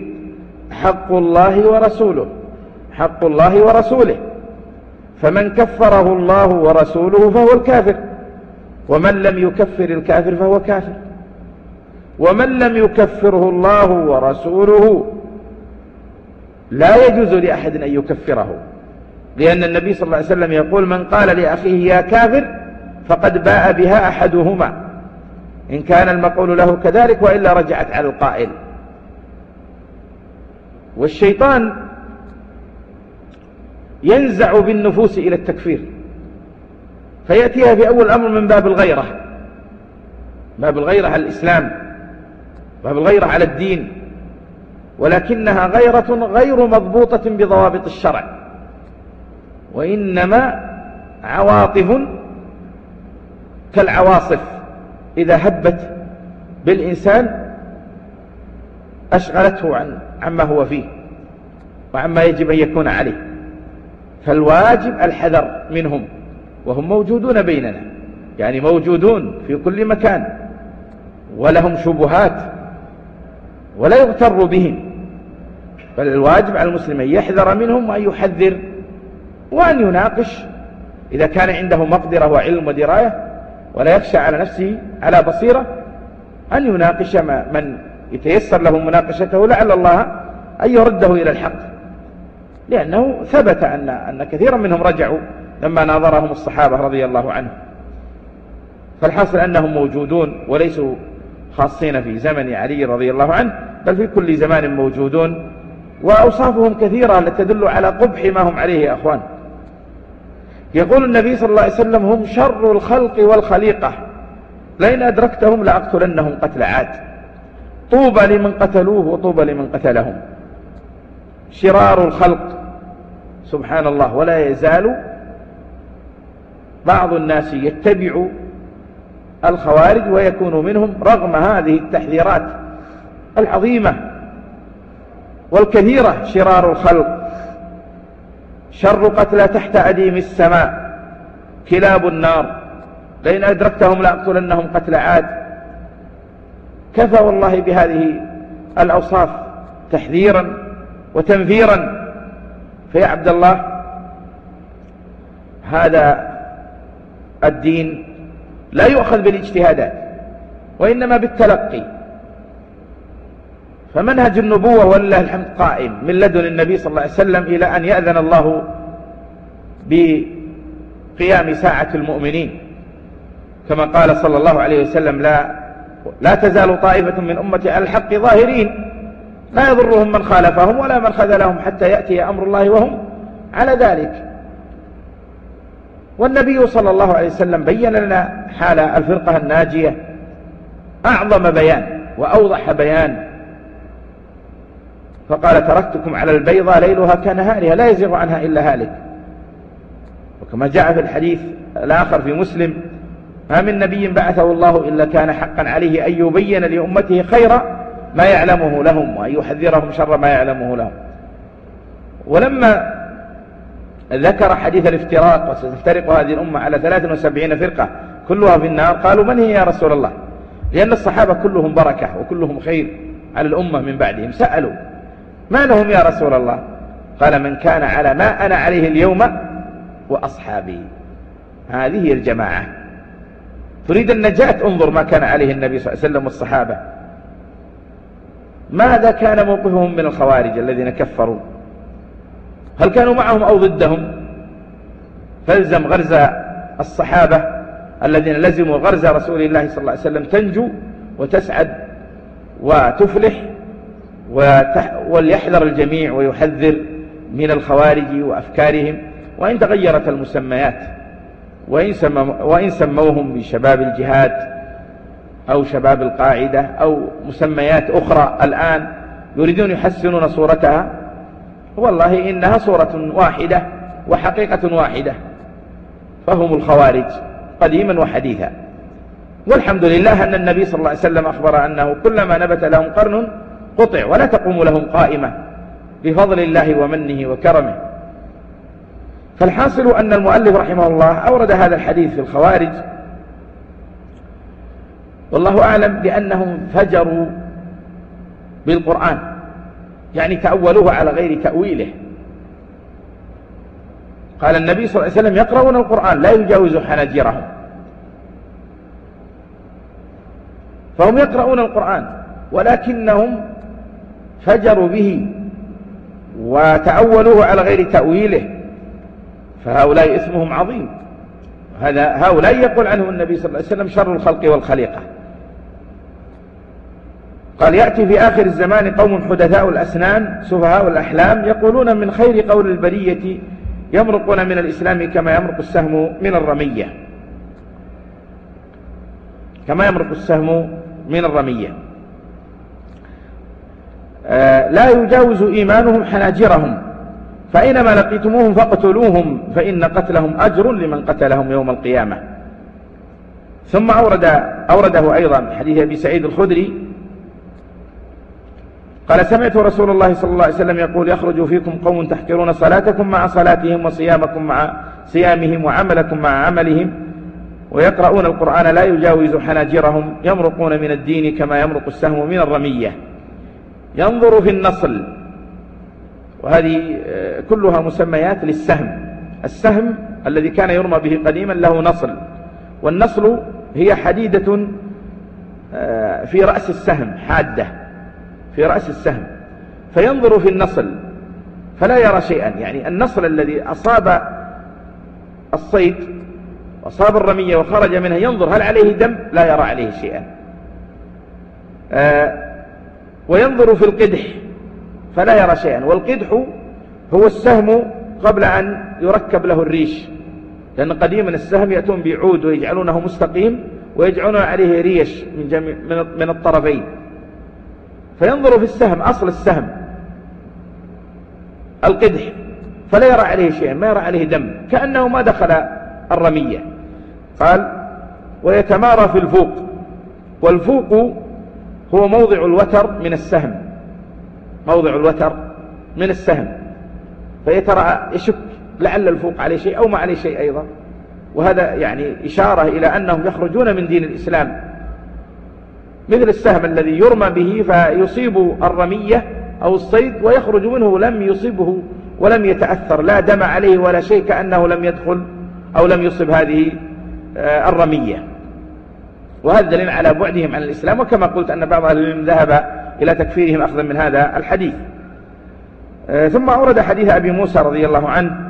حق الله ورسوله حق الله ورسوله. فمن كفره الله ورسوله فهو الكافر. ومن لم يكفر الكافر فهو كافر. ومن لم يكفره الله ورسوله لا يجوز لأحد أن يكفره لأن النبي صلى الله عليه وسلم يقول من قال لأخيه يا كافر فقد باء بها أحدهما. إن كان المقول له كذلك وإلا رجعت على القائل. والشيطان ينزع بالنفوس إلى التكفير. فيأتيها في أول الأمر من باب الغيرة. باب الغيرة على الإسلام. باب الغيرة على الدين. ولكنها غيرة غير مضبوطة بضوابط الشرع. وإنما عواطف كالعواصف. إذا هبت بالإنسان أشغلته عن عما هو فيه وعما يجب أن يكون عليه. فالواجب الحذر منهم وهم موجودون بيننا يعني موجودون في كل مكان ولهم شبهات ولا يغتر بهم. بل الواجب على المسلم أن يحذر منهم وأن يحذر وأن يناقش. إذا كان عنده مقدرة وعلم ودراية ولا يخشى على نفسه على بصيرة أن يناقش من يتيسر له مناقشته لعل الله أن يرده إلى الحق. لأنه ثبت أن, أن كثيرا منهم رجعوا لما ناظرهم الصحابة رضي الله عنهم. فالحاصل أنهم موجودون وليسوا خاصين في زمن علي رضي الله عنه بل في كل زمان موجودون وأوصافهم كثيرة التي تدل على قبح ما هم عليه يا أخوان. يقول النبي صلى الله عليه وسلم هم شر الخلق والخليقة. لئن أدركتهم لأقتلنهم قتل عاد. طوبى لمن قتلوه وطوبى لمن قتلهم. شرار الخلق. سبحان الله ولا يزال بعض الناس يتبع الخوارج ويكون منهم رغم هذه التحذيرات العظيمة والكثيرة. شرار الخلق. شر قتلى تحت أديم السماء. كلاب النار. لئن أدركتهم لأقتلنهم قتل عاد. كفى والله بهذه الأوصاف تحذيرا وتنفيرا. فيا عبد الله هذا الدين لا يؤخذ بالاجتهادات وإنما بالتلقي. فمنهج النبوة ولله الحمد قائم من لدن النبي صلى الله عليه وسلم إلى أن يأذن الله بقيام ساعة المؤمنين. كما قال صلى الله عليه وسلم لا لا تزال طائفة من أمتي على الحق ظاهرين. لا يضرهم من خالفهم ولا من خذلهم حتى يأتي أمر الله وهم على ذلك. والنبي صلى الله عليه وسلم بين لنا حال الفرقة الناجية. أعظم بيان وأوضح بيان فقال تركتكم على البيضة ليلها كنهارها لا يزيغ عنها إلا هالك. وكما جاء في الحديث الآخر في مسلم ما من نبي بعثه الله إلا كان حقا عليه أن يبين لأمته خيرا ما يعلمه لهم وأن يحذرهم شر ما يعلمه لهم. ولما ذكر حديث الافتراق وستفترق هذه الأمة على 73 فرقة كلها في النار قالوا من هي يا رسول الله؟ لأن الصحابة كلهم بركة وكلهم خير على الأمة من بعدهم. سألوا ما لهم يا رسول الله؟ قال من كان على ما أنا عليه اليوم وأصحابي. هذه الجماعة. تريد النجاة؟ انظر ما كان عليه النبي صلى الله عليه وسلم والصحابة. ماذا كان موقفهم من الخوارج الذين كفروا؟ هل كانوا معهم أو ضدهم؟ فالزم غرز الصحابة الذين لزموا غرز رسول الله صلى الله عليه وسلم. تنجو وتسعد وتفلح وليحذر الجميع ويحذر من الخوارج وأفكارهم. وإن تغيرت المسميات وإن, وإن سموهم بشباب الجهاد أو شباب القاعدة أو مسميات أخرى الآن يريدون يحسنون صورتها. والله إنها صورة واحدة وحقيقة واحدة فهم الخوارج قديما وحديثا. والحمد لله أن النبي صلى الله عليه وسلم أخبر أنه كلما نبت لهم قرن قطع ولا تقوم لهم قائمة بفضل الله ومنه وكرمه. فالحاصل أن المؤلف رحمه الله أورد هذا الحديث في الخوارج. والله أعلم بأنهم فجروا بالقرآن يعني تأولوه على غير تأويله. قال النبي صلى الله عليه وسلم يقرؤون القرآن لا يجاوز حناجرهم. فهم يقرؤون القرآن ولكنهم فجروا به وتأولوه على غير تأويله فهؤلاء اسمهم عظيم. هذا هؤلاء يقول عنهم النبي صلى الله عليه وسلم شر الخلق والخليقة. قال يأتي في آخر الزمان قوم حدثاء الأسنان سفهاء الأحلام يقولون من خير قول البرية يمرقون من الإسلام كما يمرق السهم من الرمية. كما يمرق السهم من الرمية. لا يجاوز إيمانهم حناجرهم. فأينما لقيتموهم فاقتلوهم فإن قتلهم أجر لمن قتلهم يوم القيامة. ثم أورد أورده أيضا حديث أبي سعيد الخدري. قال سمعت رسول الله صلى الله عليه وسلم يقول يخرج فيكم قوم تحقرون صلاتكم مع صلاتهم وصيامكم مع صيامهم وعملكم مع عملهم ويقرؤون القرآن لا يجاوز حناجرهم يمرقون من الدين كما يمرق السهم من الرمية. ينظر في النصل. وهذه آه، كلها مسميات للسهم. السهم الذي كان يرمى به قديما له نصل. والنصل هي حديدة آه، في رأس السهم حادة في رأس السهم. فينظر في النصل فلا يرى شيئا. يعني النصل الذي أصاب الصيد أصاب الرمية وخرج منها ينظر هل عليه دم؟ لا يرى عليه شيئا. آه وينظر في القدح فلا يرى شيئا. والقدح هو السهم قبل أن يركب له الريش لأن قديما السهم يأتون بعود ويجعلونه مستقيم ويجعلون عليه ريش من, جميع من الطرفين. فينظر في السهم أصل السهم القدح فلا يرى عليه شيئا ما يرى عليه دم كأنه ما دخل الرمية. قال ويتمارى في الفوق. والفوق هو موضع الوتر من السهم. موضع الوتر من السهم. فيترى يشك لعل الفوق عليه شيء أو ما عليه شيء أيضا. وهذا يعني إشارة إلى أنهم يخرجون من دين الإسلام. مثل السهم الذي يرمى به فيصيب الرمية أو الصيد ويخرج منه لم يصبه ولم يتأثر. لا دم عليه ولا شيء كأنه لم يدخل أو لم يصب هذه آه، الرمية. وهذا دليل على بعدهم عن الإسلام وكما قلت أن بعض أهل العلم ذهب إلى تكفيرهم أخذا من هذا الحديث. آه، ثم أورد حديث أبي موسى رضي الله عنه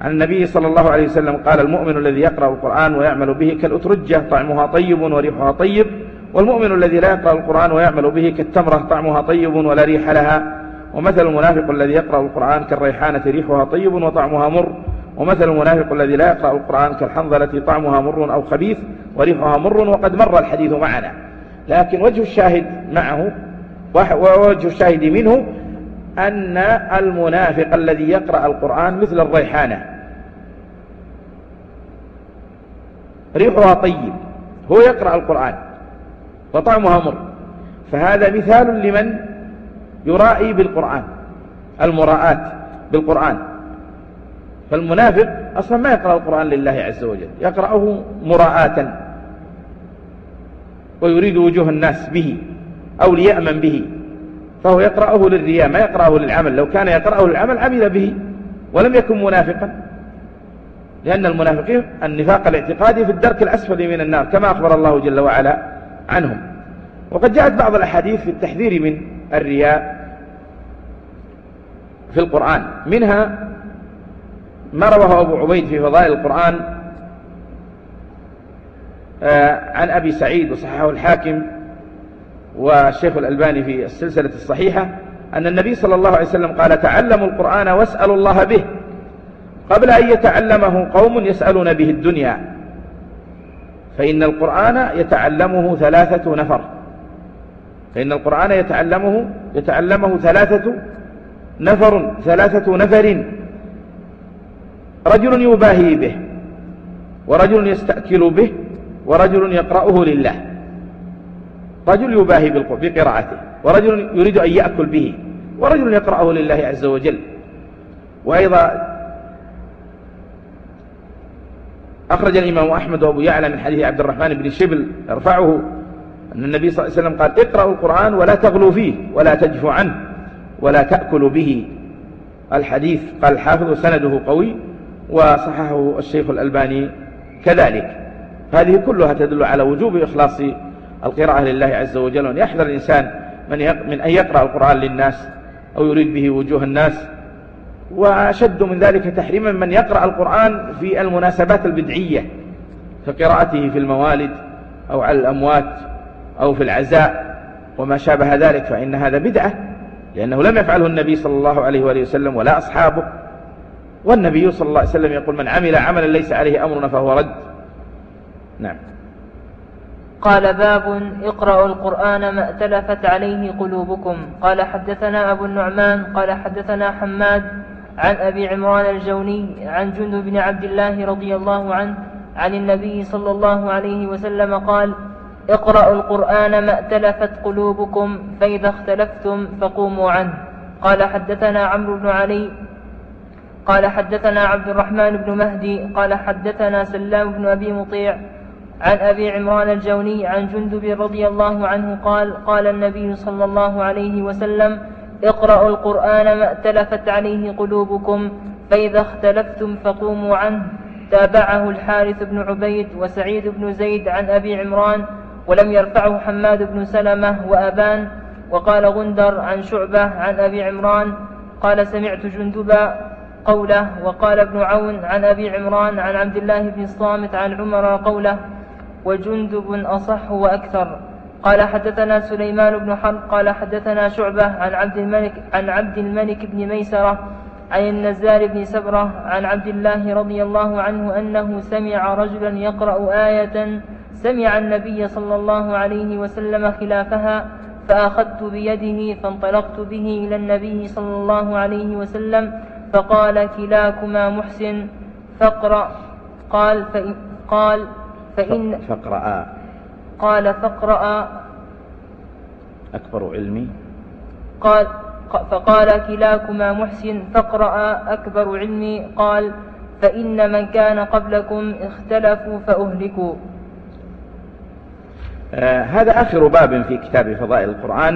عن النبي صلى الله عليه وسلم قال المؤمن الذي يقرأ القرآن ويعمل به كالأترجة طعمها طيب وريحها طيب والمؤمن الذي لا يقرأ القرآن ويعمل به كالتمرة طعمها طيب ولا ريح لها ومثل المنافق الذي يقرأ القرآن كالريحانة ريحها طيب وطعمها مر ومثل المنافق الذي لا يقرأ القرآن كالحنظلة طعمها مر أو خبيث وريحها مر وقد مر الحديث معنا. لكن وجه الشاهد معه ووجه الشاهد منه أن المنافق الذي يقرأ القرآن مثل الريحانة. ريحها طيب هو يقرأ القرآن وطعمها مر. فهذا مثال لمن يرائي بالقرآن المراءات بالقرآن. فالمنافق أصلا ما يقرأ القرآن لله عز وجل يقرأه مراءة ويريد وجوه الناس به أو ليأمن به فهو يقرأه للرياء ما يقرأه للعمل لو كان يقرأه للعمل عمل به ولم يكن منافقا لأن المنافقين النفاق الاعتقادي في الدرك الأسفل من النار كما أخبر الله جل وعلا عنهم. وقد جاءت بعض الأحاديث في التحذير من الرياء في القرآن منها ما رواه أبو عبيد في فضائل القرآن آه، عن أبي سعيد وصححه الحاكم والشيخ الألباني في السلسلة الصحيحة أن النبي صلى الله عليه وسلم قال تعلموا القرآن واسألوا الله به قبل أن يتعلمه قوم يسألون به الدنيا فإن القرآن يتعلمه ثلاثة نفر فإن القرآن يتعلمه يتعلمه ثلاثة نفر ثلاثة نفر رجل يباهي به ورجل يستأكل به ورجل يقرأه لله. رجل يباهي بقراءته ورجل يريد أن يأكل به ورجل يقرأه لله عز وجل. وأيضا أخرج الإمام أحمد وأبو يعلى من حديث عبد الرحمن بن شبل يرفعه أن النبي صلى الله عليه وسلم قال اقرأوا القرآن ولا تغلوا فيه ولا تجفوا عنه ولا تأكلوا به. الحديث قال الحافظ سنده قوي. وصححه الشيخ الألباني كذلك. هذه كلها تدل على وجوب إخلاص القراءة لله عز وجل وأن يحذر الإنسان من, من أن يقرأ القرآن للناس أو يريد به وجوه الناس. وأشد من ذلك تحريما من يقرأ القرآن في المناسبات البدعية كقراءته في الموالد أو على الأموات أو في العزاء وما شابه ذلك فإن هذا بدعة لأنه لم يفعله النبي صلى الله عليه وآله وسلم ولا أصحابه. والنبي صلى الله عليه وسلم يقول من عمل عملا ليس عليه أمرنا فهو رد. نعم. قال باب اقرأوا القرآن ما ائتلفت عليه قلوبكم. قال حدثنا أبو النعمان قال حدثنا حماد عن أبي عمران الجوني عن جند بن عبد الله رضي الله عنه عن النبي صلى الله عليه وسلم قال اقرأوا القرآن ما ائتلفت قلوبكم فإذا اختلفتم فقوموا عنه. قال حدثنا عمرو بن علي قال حدثنا عبد الرحمن بن مهدي قال حدثنا سلام بن أبي مطيع عن أبي عمران الجوني عن جندب رضي الله عنه قال قال النبي صلى الله عليه وسلم اقرأوا القرآن ما ائتلفت عليه قلوبكم فإذا اختلفتم فقوموا عنه. تابعه الحارث بن عبيد وسعيد بن زيد عن أبي عمران ولم يرفعه حماد بن سلمة وأبان. وقال غندر عن شعبة عن أبي عمران قال سمعت جندبا قوله وقال ابن عون عن أبي عمران عن عبد الله بن الصامت عن عمر قوله وجندب أصح وأكثر. قال حدثنا سليمان بن حرب قال حدثنا شعبة عن عبد الملك عن عبد الملك بن ميسرة عن النزار بن سبرة عن عبد الله رضي الله عنه أنه سمع رجلا يقرأ آية سمع النبي صلى الله عليه وسلم خلافها فأخذت بيده فانطلقت به إلى النبي صلى الله عليه وسلم فقال كلاكما محسن فاقرأ. قال فإن قال فإن فاقرأ. قال فاقرأ. أكبر علمي. قال فقال كلاكما محسن فاقرأ. أكبر علمي. قال فإن من كان قبلكم اختلفوا فأهلكوا. آه هذا آخر باب في كتاب فضائل القرآن.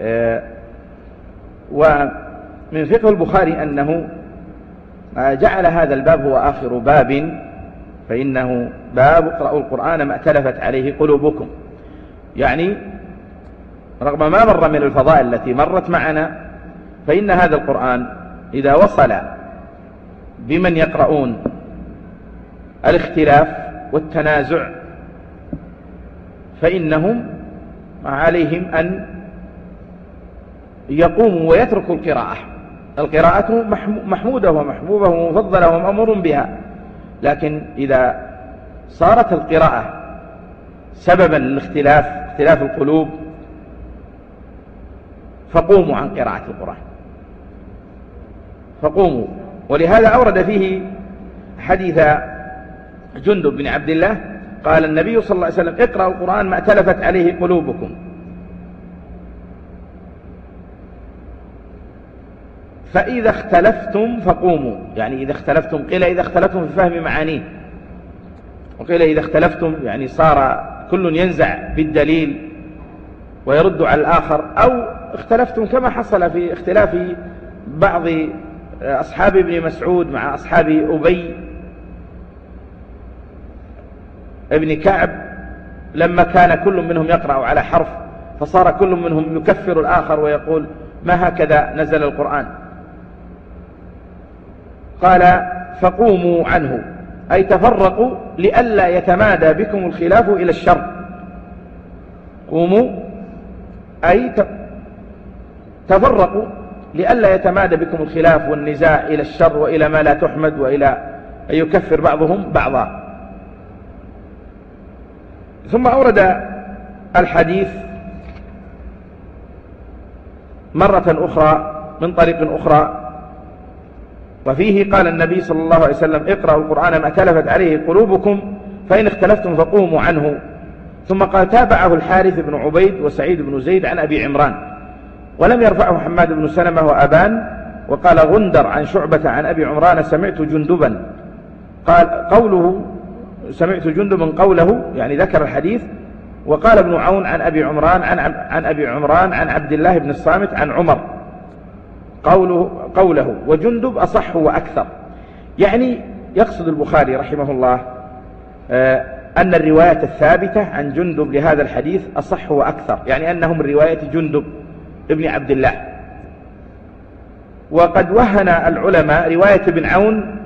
آه ومن فقه البخاري أنه جعل هذا الباب هو آخر باب فإنه باب اقرأوا القرآن ما اتلفت عليه قلوبكم. يعني رغم ما مر من الفضائل التي مرت معنا فإن هذا القرآن إذا وصل بمن يقرؤون الاختلاف والتنازع فإنهم عليهم أن يقوموا ويتركوا القراءة. القراءة محمودة ومحبوبة ومفضلة ومأمور بها. لكن إذا صارت القراءة سببا للاختلاف اختلاف القلوب فقوموا عن قراءة القرآن. فقوموا. ولهذا أورد فيه حديث جندب بن عبد الله قال النبي صلى الله عليه وسلم اقرأوا القرآن ما اتلفت عليه قلوبكم. فإذا اختلفتم فقوموا. يعني إذا اختلفتم قيل إذا اختلفتم في فهم معانيه. وقيل إذا اختلفتم يعني صار كل ينزع بالدليل ويرد على الآخر أو اختلفتم كما حصل في اختلاف بعض أصحاب ابن مسعود مع أصحاب أبي. ابن كعب لما كان كل منهم يقرأ على حرف فصار كل منهم يكفر الآخر ويقول ما هكذا نزل القرآن. قال فقوموا عنه. أي تفرقوا لئلا يتمادى بكم الخلاف إلى الشر. قوموا. أي. تفرقوا لئلا يتمادى بكم الخلاف والنزاع إلى الشر وإلى ما لا تحمد وإلى أن يكفر بعضهم بعضا. ثم أورد الحديث مرة أخرى من طريق أخرى وفيه قال النبي صلى الله عليه وسلم اقرأوا القرآن ما تلفت عليه قلوبكم فإن اختلفتم فقوموا عنه. ثم قال تابعه الحارث بن عبيد وسعيد بن زيد عن أبي عمران. ولم يرفعه حماد بن سلمة وأبان وقال غندر عن شعبة عن أبي عمران سمعت جندبا. قال قوله سمعت جندبا قوله يعني ذكر الحديث وقال ابن عون عن أبي عمران عن, عن أبي عمران عن عبد الله بن الصامت عن عمر. قوله, قوله وجندب أصح وأكثر. يعني يقصد البخاري رحمه الله آه، أن الرواية الثابتة عن جندب لهذا الحديث أصح وأكثر. يعني أنه من رواية جندب ابن عبد الله. وقد وهن العلماء رواية ابن عون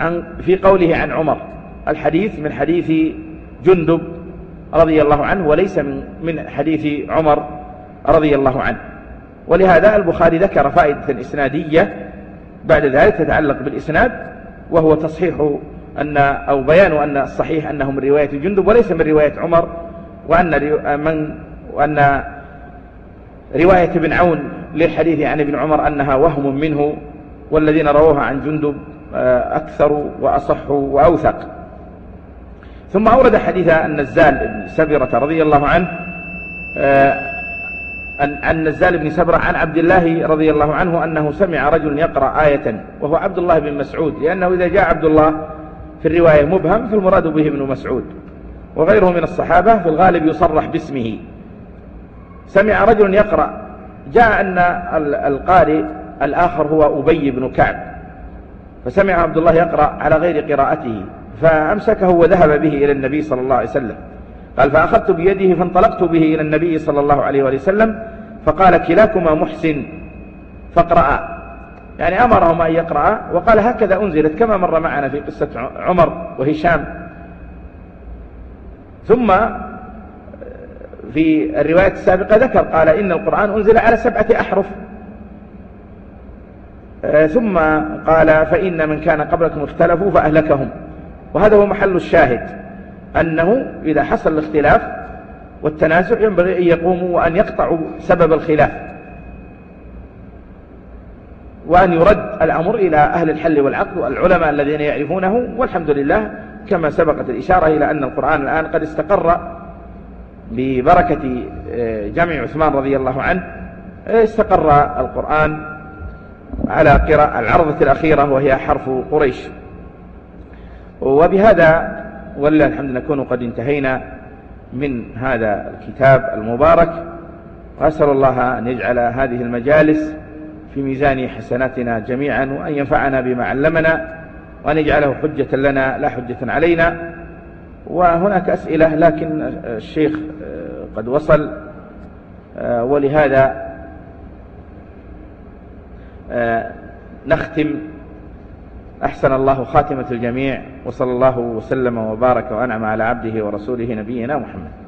عن في قوله عن عمر. الحديث من حديث جندب رضي الله عنه وليس من من حديث عمر رضي الله عنه. ولهذا البخاري ذكر فائدة إسنادية بعد ذلك تتعلق بالإسناد وهو تصحيح أن أو بيان أن الصحيح أنه من رواية جندب وليس من رواية عمر وأن من وأن رواية ابن عون للحديث عن ابن عمر أنها وهم منه والذين رووها عن جندب آه، أكثر وأصح وأوثق. ثم أورد حديث النزال بن سبرة رضي الله عنه آه، عن نزال بن سبرة عن عبد الله رضي الله عنه أنه سمع رجل يقرأ آية وهو عبد الله بن مسعود لأنه إذا جاء عبد الله في الرواية مبهم فالمراد به ابن مسعود وغيره من الصحابة في الغالب يصرح باسمه. سمع رجل يقرأ جاء أن القارئ الآخر هو أبي بن كعب فسمع عبد الله يقرأ على غير قراءته فأمسكه وذهب به إلى النبي صلى الله عليه وسلم. قال فأخذت بيده فانطلقت به إلى النبي صلى الله عليه وسلم فقال كلاكما محسن. فاقرأ يعني أمرهما أن يقرأ وقال هكذا أنزلت كما مر معنا في قصة عمر وهشام. ثم في الرواية السابقة ذكر قال إن القرآن أنزل على سبعة أحرف. ثم قال فإن من كان قبلكم اختلفوا فأهلكهم. وهذا هو محل الشاهد. أنه إذا حصل الاختلاف والتنازع ينبغي أن يقوموا وأن يقطعوا سبب الخلاف وأن يرد الأمر إلى أهل الحل والعقد والعلماء الذين يعرفونه والحمد لله كما سبقت الإشارة إلى أن القرآن الآن قد استقر ببركة آه، جمع عثمان رضي الله عنه. استقر القرآن على قراءة العرضة الأخيرة وهي حرف قريش. وبهذا ولله الحمد نكون قد انتهينا من هذا الكتاب المبارك. وأسأل الله أن يجعل هذه المجالس في ميزان حسناتنا جميعا وأن ينفعنا بما علمنا وأن يجعله حجة لنا لا حجة علينا. وهناك أسئلة لكن الشيخ قد وصل. ولهذا نختم أحسن الله خاتمة الجميع وصلى الله وسلم وبارك وأنعم على عبده ورسوله نبينا محمد.